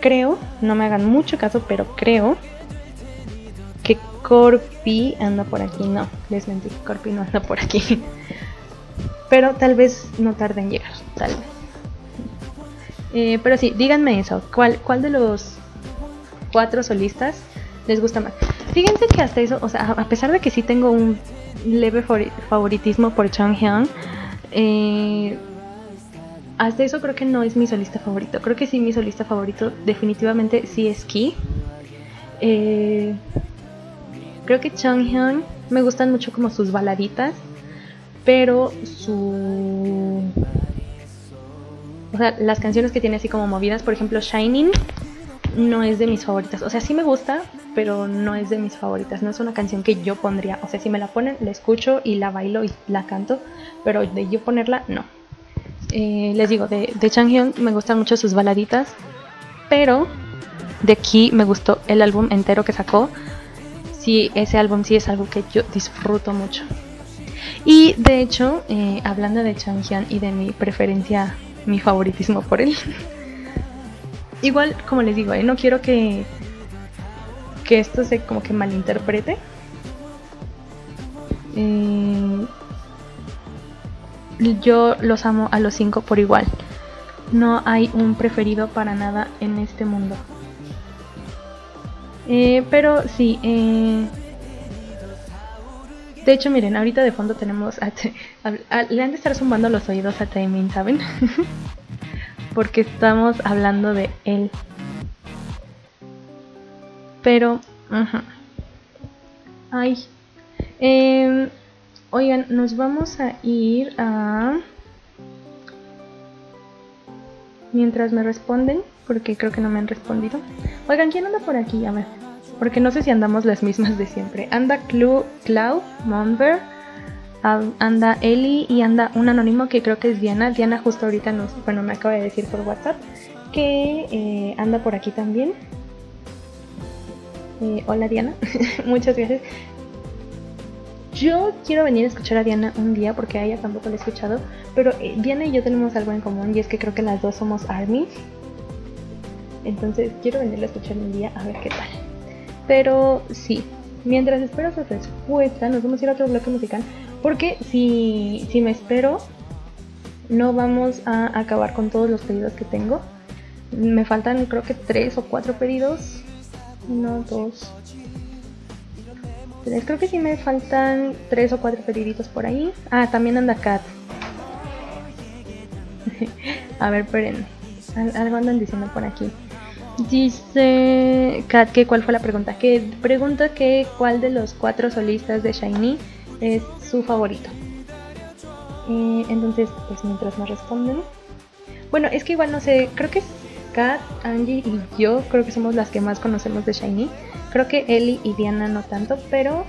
creo, no me hagan mucho caso, pero creo que Corpi anda por aquí. No, les mentí, Corpi no anda por aquí. Pero tal vez no tarde en llegar, tal vez. Eh, pero sí, díganme eso. ¿Cuál, ¿Cuál de los cuatro solistas les gusta más? Fíjense que hasta eso, o sea, a pesar de que sí tengo un leve favori- favoritismo por Chang Hyun, eh, hasta eso creo que no es mi solista favorito. Creo que sí, mi solista favorito definitivamente sí es Ki. Eh, creo que Chang Hyun me gustan mucho como sus baladitas, pero su o sea, las canciones que tiene así como movidas, por ejemplo, Shining no es de mis favoritas. O sea, sí me gusta, pero no es de mis favoritas. No es una canción que yo pondría. O sea, si me la ponen, la escucho y la bailo y la canto, pero de yo ponerla, no. Eh, les digo, de, de Changhyun me gustan mucho sus baladitas, pero de aquí me gustó el álbum entero que sacó. Sí, ese álbum sí es algo que yo disfruto mucho. Y de hecho, eh, hablando de Changhyun y de mi preferencia, mi favoritismo por él. [LAUGHS] Igual, como les digo, eh, no quiero que, que esto se como que malinterprete. Eh, yo los amo a los cinco por igual. No hay un preferido para nada en este mundo. Eh, pero sí, eh, de hecho, miren, ahorita de fondo tenemos. A a- le han de estar zumbando los oídos a Taemin, ¿saben? [LAUGHS] Porque estamos hablando de él. Pero. ajá. Ay. Em, oigan, nos vamos a ir a. Mientras me responden, porque creo que no me han respondido. Oigan, ¿quién anda por aquí? A ver. Porque no sé si andamos las mismas de siempre. Anda Clu, Clau, Monver, anda Eli y anda un anónimo que creo que es Diana. Diana justo ahorita nos, bueno, me acaba de decir por WhatsApp que eh, anda por aquí también. Eh, hola Diana, [LAUGHS] muchas gracias. Yo quiero venir a escuchar a Diana un día porque a ella tampoco la he escuchado, pero eh, Diana y yo tenemos algo en común y es que creo que las dos somos armies. Entonces quiero venirla a escuchar un día a ver qué tal. Pero sí, mientras espero su respuesta, nos vamos a ir a otro bloque musical. Porque si, si me espero, no vamos a acabar con todos los pedidos que tengo. Me faltan creo que tres o cuatro pedidos. Uno, dos. Tres. Creo que sí me faltan tres o cuatro pediditos por ahí. Ah, también anda Kat. [LAUGHS] a ver, esperen. Al- Algo andan diciendo por aquí. Dice Kat que cuál fue la pregunta. Que pregunta que cuál de los cuatro solistas de Shiny es su favorito. Eh, entonces, pues mientras me responden. Bueno, es que igual no sé, creo que es Kat, Angie y yo creo que somos las que más conocemos de Shiny. Creo que Ellie y Diana no tanto, pero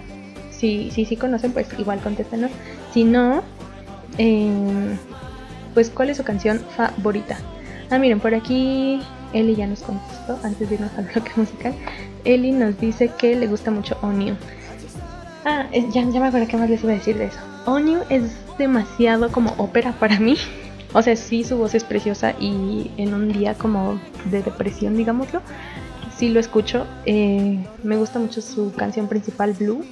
si sí, sí conocen, pues igual contéstenos. Si no, eh, pues cuál es su canción favorita. Ah, miren, por aquí Eli ya nos contestó antes de irnos al bloque musical. Eli nos dice que le gusta mucho Onyu. Ah, eh, ya, ya me acuerdo qué más les iba a decir de eso. Onyu es demasiado como ópera para mí. [LAUGHS] O sea, sí, su voz es preciosa y en un día como de depresión, digámoslo, sí lo escucho. Eh, me gusta mucho su canción principal, Blue.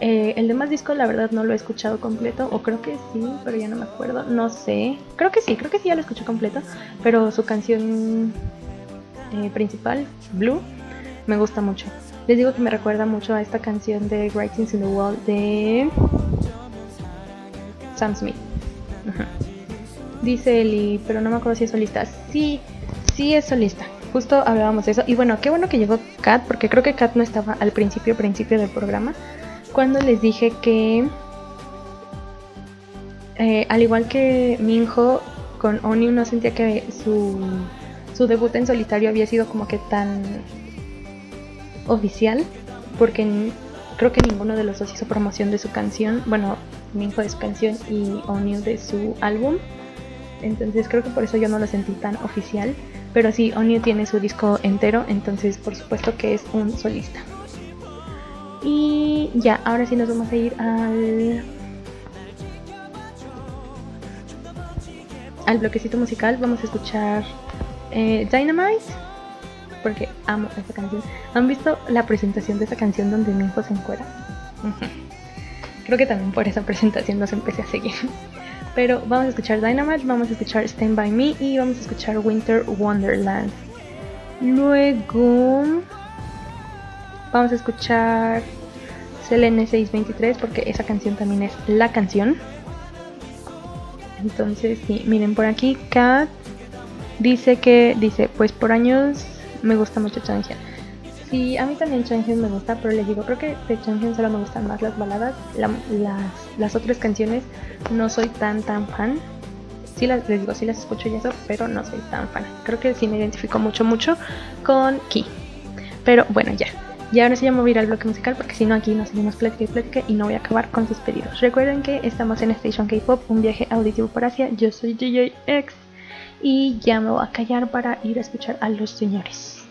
Eh, el demás disco, la verdad, no lo he escuchado completo, o creo que sí, pero ya no me acuerdo. No sé. Creo que sí, creo que sí ya lo escuché completo. Pero su canción eh, principal, Blue, me gusta mucho. Les digo que me recuerda mucho a esta canción de Writings in the Wall de Sam Smith. Dice Eli, pero no me acuerdo si es solista. Sí, sí es solista. Justo hablábamos de eso. Y bueno, qué bueno que llegó Kat, porque creo que Kat no estaba al principio, principio del programa. Cuando les dije que, eh, al igual que Minho, con Oni no sentía que su, su debut en solitario había sido como que tan oficial, porque creo que ninguno de los dos hizo promoción de su canción. Bueno, Minho de su canción y Oni de su álbum. Entonces creo que por eso yo no lo sentí tan oficial. Pero sí, Onyu tiene su disco entero, entonces por supuesto que es un solista. Y ya, ahora sí nos vamos a ir al. al bloquecito musical. Vamos a escuchar eh, Dynamite. Porque amo esa canción. ¿Han visto la presentación de esa canción donde Minho se encuera? Creo que también por esa presentación los empecé a seguir. [LAUGHS] Pero vamos a escuchar Dynamite, vamos a escuchar Stand By Me y vamos a escuchar Winter Wonderland. Luego vamos a escuchar Selene 623 porque esa canción también es la canción. Entonces, sí, miren por aquí Kat dice que dice, pues por años me gusta mucho Changhyun. Sí, a mí también Changhyun me gusta, pero les digo, creo que de Changhyun solo me gustan más las baladas. La- las, las otras canciones no soy tan tan fan. Sí las, les digo, sí las escucho y eso, pero no soy tan fan. Creo que sí me identifico mucho, mucho con Ki. Pero bueno, ya. Y ahora sí ya me voy a ir al bloque musical porque si no aquí nos seguimos plática y plática y no voy a acabar con sus pedidos. Recuerden que estamos en Station K-Pop, un viaje auditivo por Asia. Yo soy DJ X y ya me voy a callar para ir a escuchar a los señores.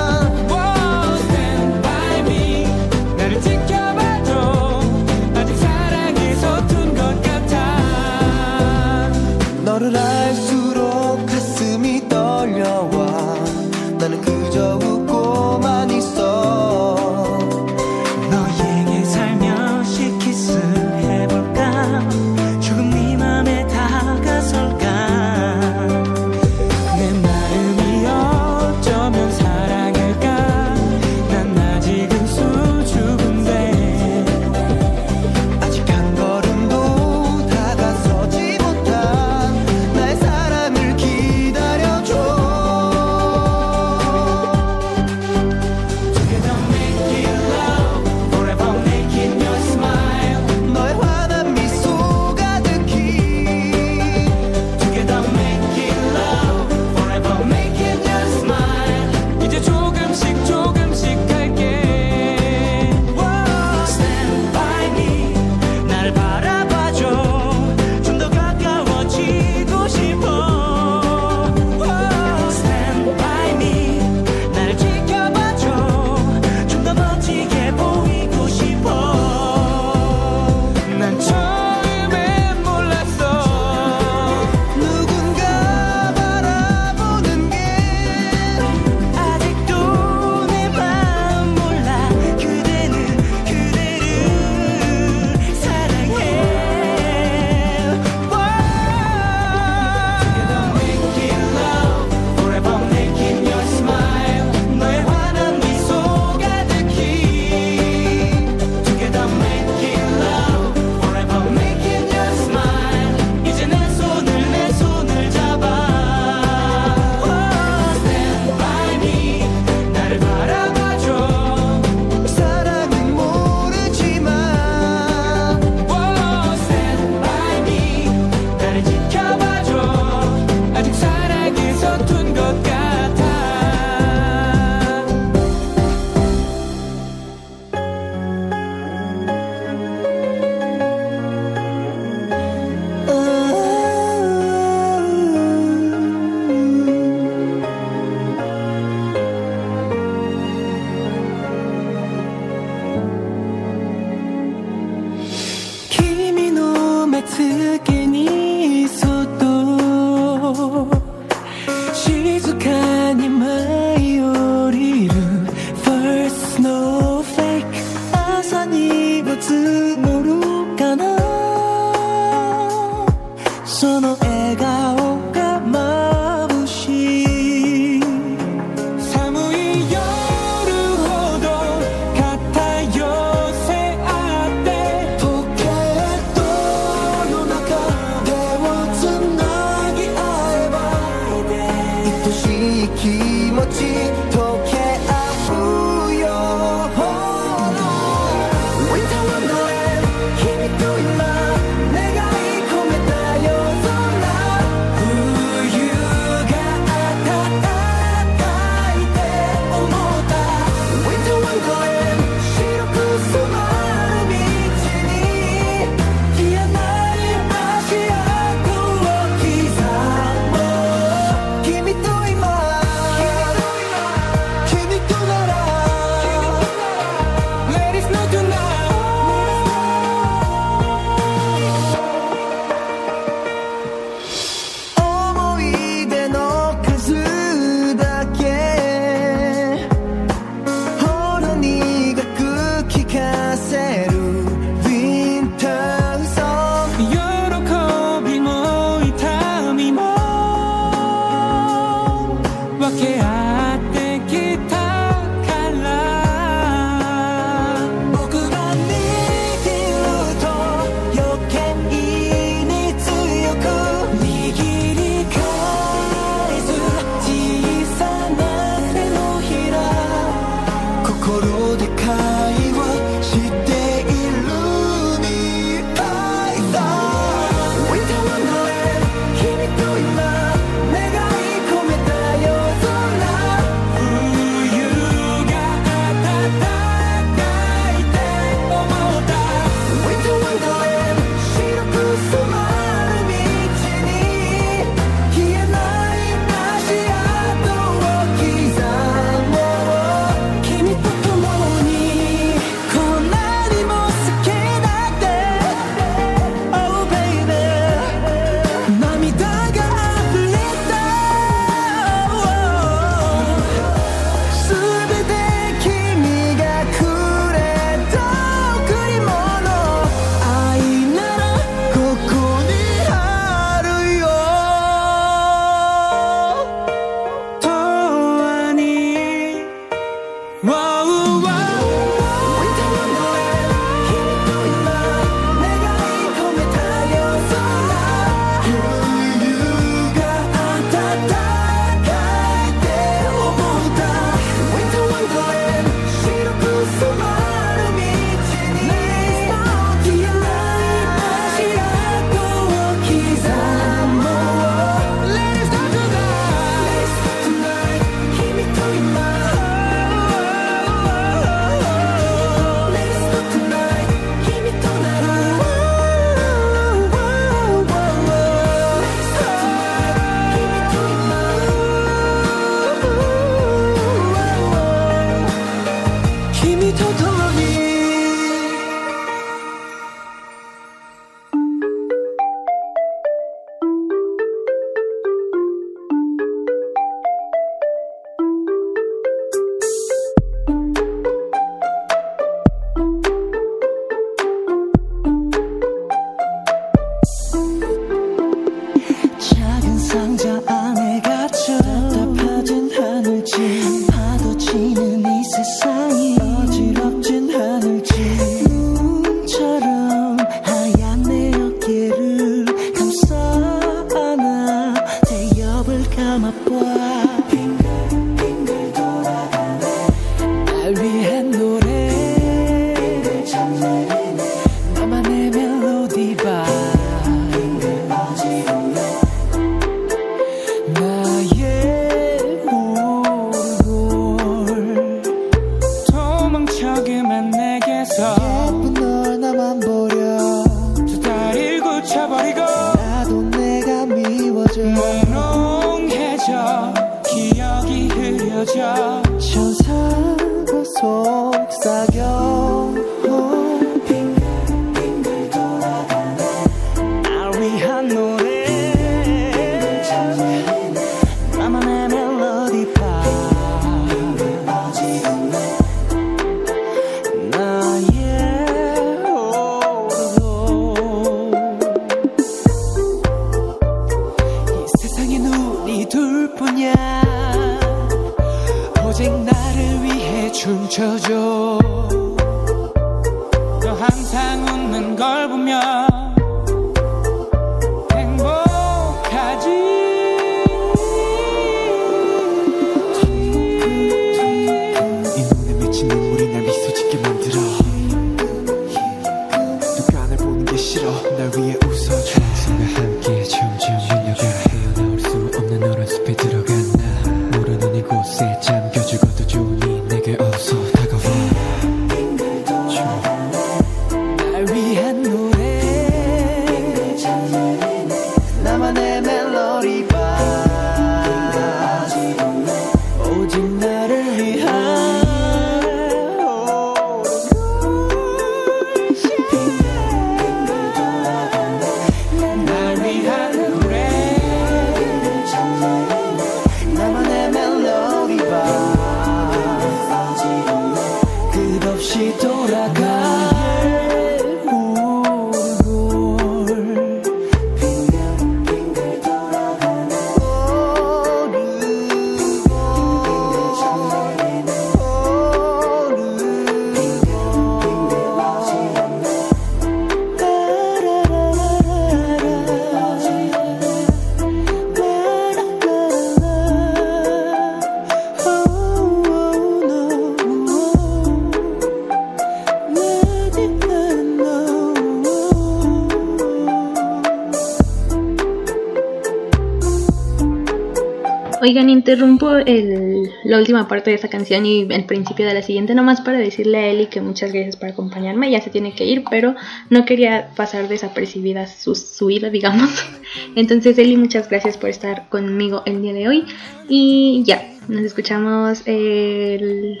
la última parte de esta canción y el principio de la siguiente, nomás para decirle a Eli que muchas gracias por acompañarme, ya se tiene que ir, pero no quería pasar desapercibida su, su ida, digamos. [LAUGHS] Entonces Eli, muchas gracias por estar conmigo el día de hoy y ya, nos escuchamos el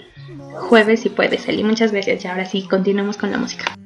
jueves si puedes, Eli. Muchas gracias y ahora sí, continuamos con la música.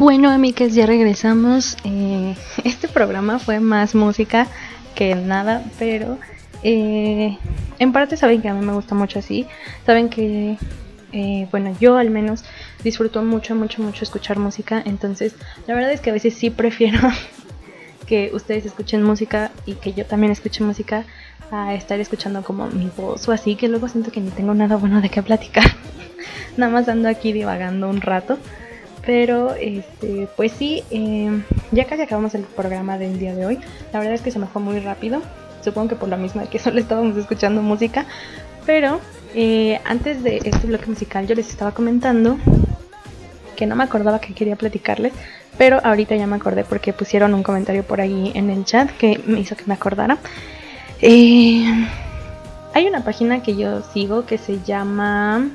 Bueno, amigues, ya regresamos. Eh, [LAUGHS] este programa fue más música que nada, pero eh, en parte saben que a mí me gusta mucho así. Saben que, eh, bueno, yo al menos disfruto mucho, mucho, mucho escuchar música. Entonces, la verdad es que a veces sí prefiero [LAUGHS] que ustedes escuchen música y que yo también escuche música a estar escuchando como mi voz o así, que luego siento que ni tengo nada bueno de qué platicar. [LAUGHS] nada más ando aquí divagando un rato. Pero, este, pues sí, eh, ya casi acabamos el programa del día de hoy. La verdad es que se me fue muy rápido. Supongo que por lo mismo de que [LAUGHS] solo estábamos escuchando música. Pero eh, antes de este bloque musical yo les estaba comentando que no me acordaba que quería platicarles. Pero ahorita ya me acordé porque pusieron un comentario por ahí en el chat que me hizo que me acordara. Eh, hay una página que yo sigo que se llama...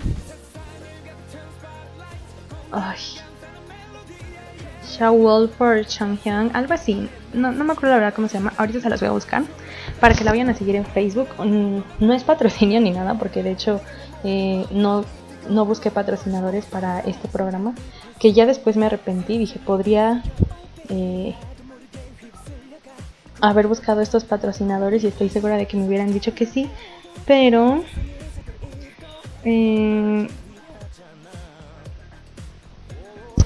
Ay, Shawol for Changhyang, algo así. No, me acuerdo la verdad cómo se llama. Ahorita se las voy a buscar para que la vayan a seguir en Facebook. Mm, No es patrocinio ni nada, porque de hecho eh, no, no busqué patrocinadores para este programa. Que ya después me arrepentí. Dije, podría eh, haber buscado estos patrocinadores y estoy segura de que me hubieran dicho que sí. Pero eh,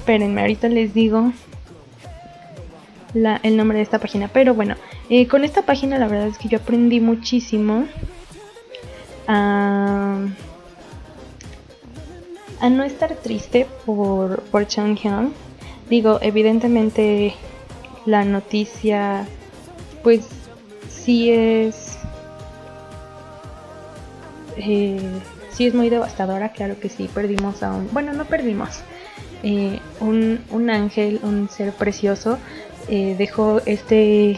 espérenme, ahorita les digo el nombre de esta página. Pero bueno, eh, con esta página la verdad es que yo aprendí muchísimo a, a no estar triste por, por Changhyun. Digo, evidentemente la noticia pues sí es eh, sí es muy devastadora, claro que sí, perdimos a un, bueno, no perdimos, eh, un, un ángel, un ser precioso, eh, dejó este,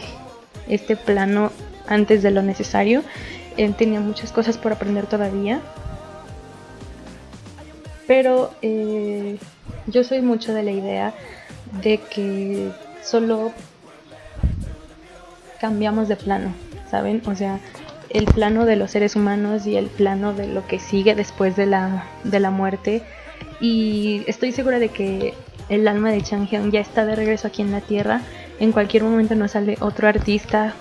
este plano antes de lo necesario, él tenía muchas cosas por aprender todavía, pero eh, yo soy mucho de la idea de que solo cambiamos de plano, ¿saben? O sea, el plano de los seres humanos y el plano de lo que sigue después de la, de la muerte. Y estoy segura de que el alma de Changhyun ya está de regreso aquí en la Tierra. En cualquier momento nos sale otro artista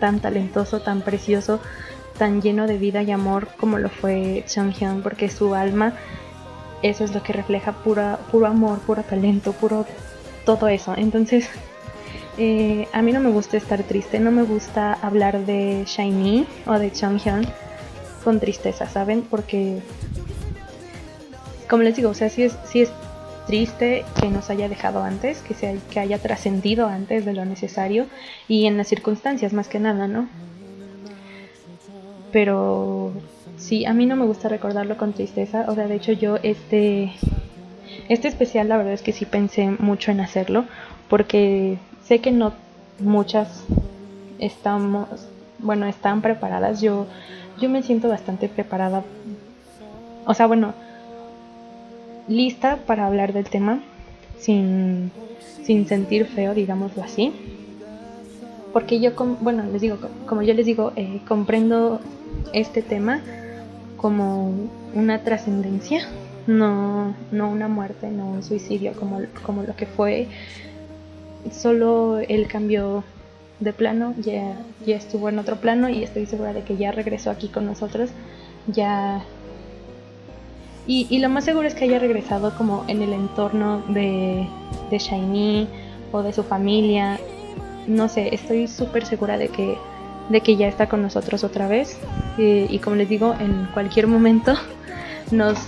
tan talentoso, tan precioso, tan lleno de vida y amor como lo fue Changhyun, porque su alma, eso es lo que refleja pura, puro amor, puro talento, puro todo eso. Entonces, [LAUGHS] eh, a mí no me gusta estar triste, no me gusta hablar de Shiny o de Changhyun con tristeza, ¿saben? Porque, como les digo, o sea, sí es, sí es triste que nos haya dejado antes, que, se, que haya trascendido antes de lo necesario y en las circunstancias más que nada, ¿no? Pero sí, a mí no me gusta recordarlo con tristeza, o sea, de hecho yo este, este especial la verdad es que sí pensé mucho en hacerlo, porque sé que no muchas estamos, bueno, están preparadas. Yo, yo me siento bastante preparada. O sea, bueno, lista para hablar del tema sin, sin sentir feo, digámoslo así. Porque yo, bueno, les digo, co- como yo les digo, eh, comprendo este tema como una trascendencia, no, no una muerte, no un suicidio como, como lo que fue solo él cambió de plano, ya, ya estuvo en otro plano y estoy segura de que ya regresó aquí con nosotros, ya... Y, y lo más seguro es que haya regresado como en el entorno de, de Shiny o de su familia, no sé, estoy súper segura de que, de que ya está con nosotros otra vez Eh, y como les digo, en cualquier momento [LAUGHS] nos,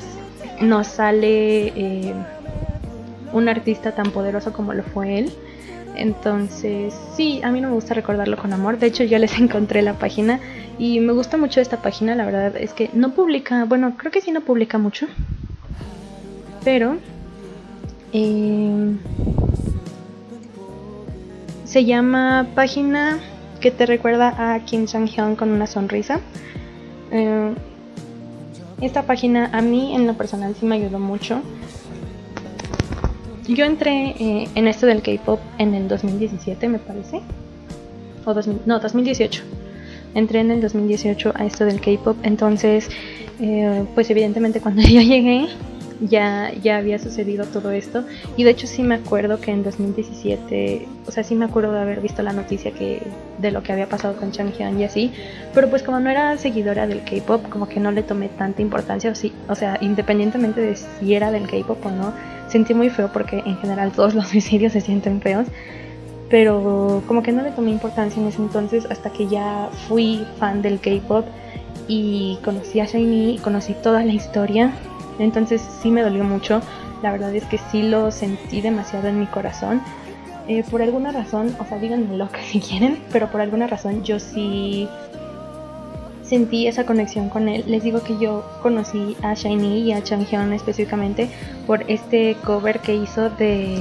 nos sale eh, un artista tan poderoso como lo fue él. Entonces, sí, a mí no me gusta recordarlo con amor. De hecho, ya les [LAUGHS] encontré la página y me gusta mucho esta página. La verdad es que no publica, bueno, creo que sí no publica mucho. Pero eh, se llama página que te recuerda a Kim Sang-hyun con una sonrisa. Eh, esta página a mí en lo personal sí me ayudó mucho. Yo entré eh, en esto del K-pop en el 2017, me parece. O 2000, no, 2018. Entré en el 2018 a esto del K-pop. Entonces, eh, pues evidentemente cuando [LAUGHS] yo llegué ya, ya había sucedido todo esto. Y de hecho sí me acuerdo que en 2017, o sea, sí me acuerdo de haber visto la noticia que de lo que había pasado con Changhyun y así. Pero pues como no era seguidora del K-pop, como que no le tomé tanta importancia. O, sí, o sea, independientemente de si era del K-pop o no, sentí muy feo porque en general todos [LAUGHS] los suicidios se sienten feos. Pero como que no le tomé importancia en ese entonces hasta que ya fui fan del K-pop y conocí a Shiny y conocí toda la historia. Entonces sí me dolió mucho. La verdad es que sí lo sentí demasiado en mi corazón. Eh, por alguna razón, o sea, díganme loca [LAUGHS] si quieren, pero por alguna razón yo sí sentí esa conexión con él. Les digo que yo conocí a Shiny y a Changhyun específicamente por este cover que hizo de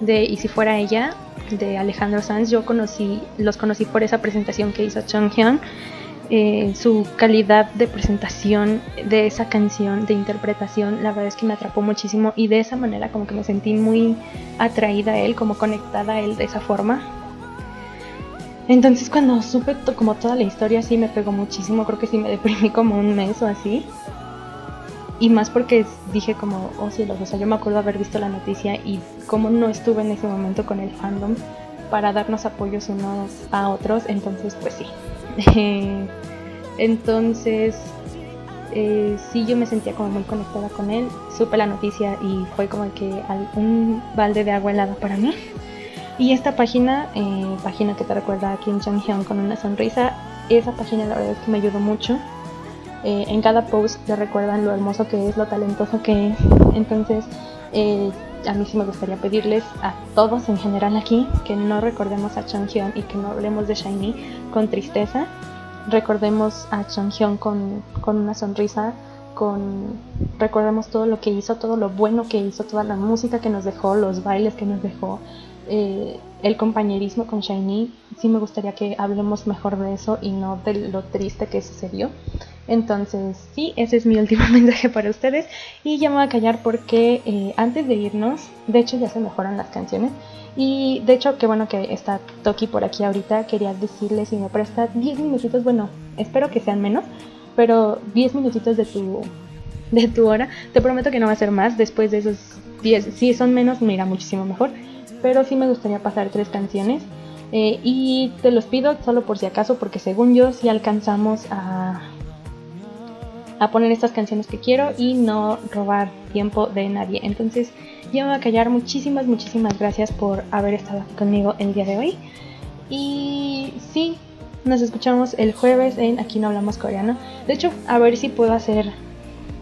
de Y si fuera ella de Alejandro Sanz. Yo conocí los conocí por esa presentación que hizo Changhyun. Eh, su calidad de presentación de esa canción, de interpretación, la verdad es que me atrapó muchísimo y de esa manera como que me sentí muy atraída a él, como conectada a él de esa forma. Entonces cuando supe como toda la historia sí me pegó muchísimo, creo que sí me deprimí como un mes o así. Y más porque dije como, oh cielos, o sea, yo me acuerdo haber visto la noticia y como no estuve en ese momento con el fandom para darnos apoyos unos a otros, entonces pues sí. [LAUGHS] Entonces, eh, sí, yo me sentía como muy conectada con él. Supe la noticia y fue como que un balde de agua helada para mí. Y esta página, eh, página que te recuerda a Kim Jong-hyun con una sonrisa, esa página la verdad es que me ayudó mucho. Eh, en cada post te recuerdan lo hermoso que es, lo talentoso que es. Entonces, eh, a mí sí me gustaría pedirles a todos en general aquí que no recordemos a Changhyun y que no hablemos de Shiny con tristeza. Recordemos a Changhyun con, con una sonrisa, con recordemos todo lo que hizo, todo lo bueno que hizo, toda la música que nos dejó, los bailes que nos dejó, eh, el compañerismo con Shiny. Sí me gustaría que hablemos mejor de eso y no de lo triste que sucedió. Entonces, sí, ese es mi [LAUGHS] último mensaje para ustedes. Y ya me voy a callar porque eh, antes de irnos, de hecho ya se mejoran las canciones. Y de hecho, qué bueno que está Toki por aquí ahorita. Quería decirle si me presta 10 minutitos, bueno, espero que sean menos, pero 10 minutitos de tu, de tu hora. Te prometo que no va a ser más después de esos 10. Si son menos, me irá muchísimo mejor. Pero sí me gustaría pasar tres canciones. Eh, y te los pido solo por si acaso, porque según yo, si alcanzamos a a poner estas canciones que quiero y no robar tiempo de nadie. Entonces, yo me voy a callar. Muchísimas, muchísimas gracias por haber estado conmigo el día de hoy. Y sí, nos escuchamos el jueves en Aquí no hablamos coreano. De hecho, a ver si puedo hacer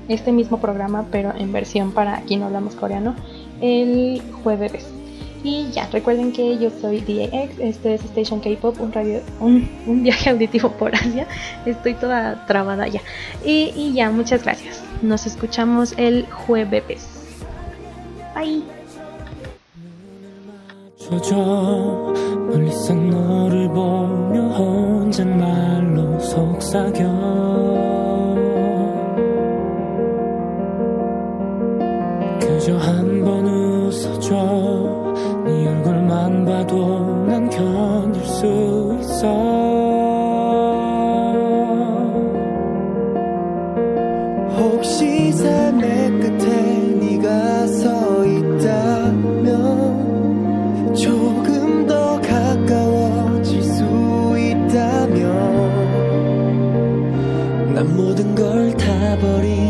este mismo programa, pero en versión para Aquí no hablamos coreano, el jueves. Y ya, recuerden que yo soy DAX, este es Station K-Pop, un, radio, un, un viaje auditivo [LAUGHS] por Asia. Estoy toda trabada ya. Y, y ya, muchas gracias. Nos escuchamos el jueves. Bye.
조져 멀리서 너를 보며 혼잣말로 속삭여 그저 한 번 웃어줘 네 얼굴만 봐도 난 견딜 수 있어.
혹시 삶의 끝에 네가 서 있다면 조금 더 가까워질 수 있다면 난 모든 걸 다 버린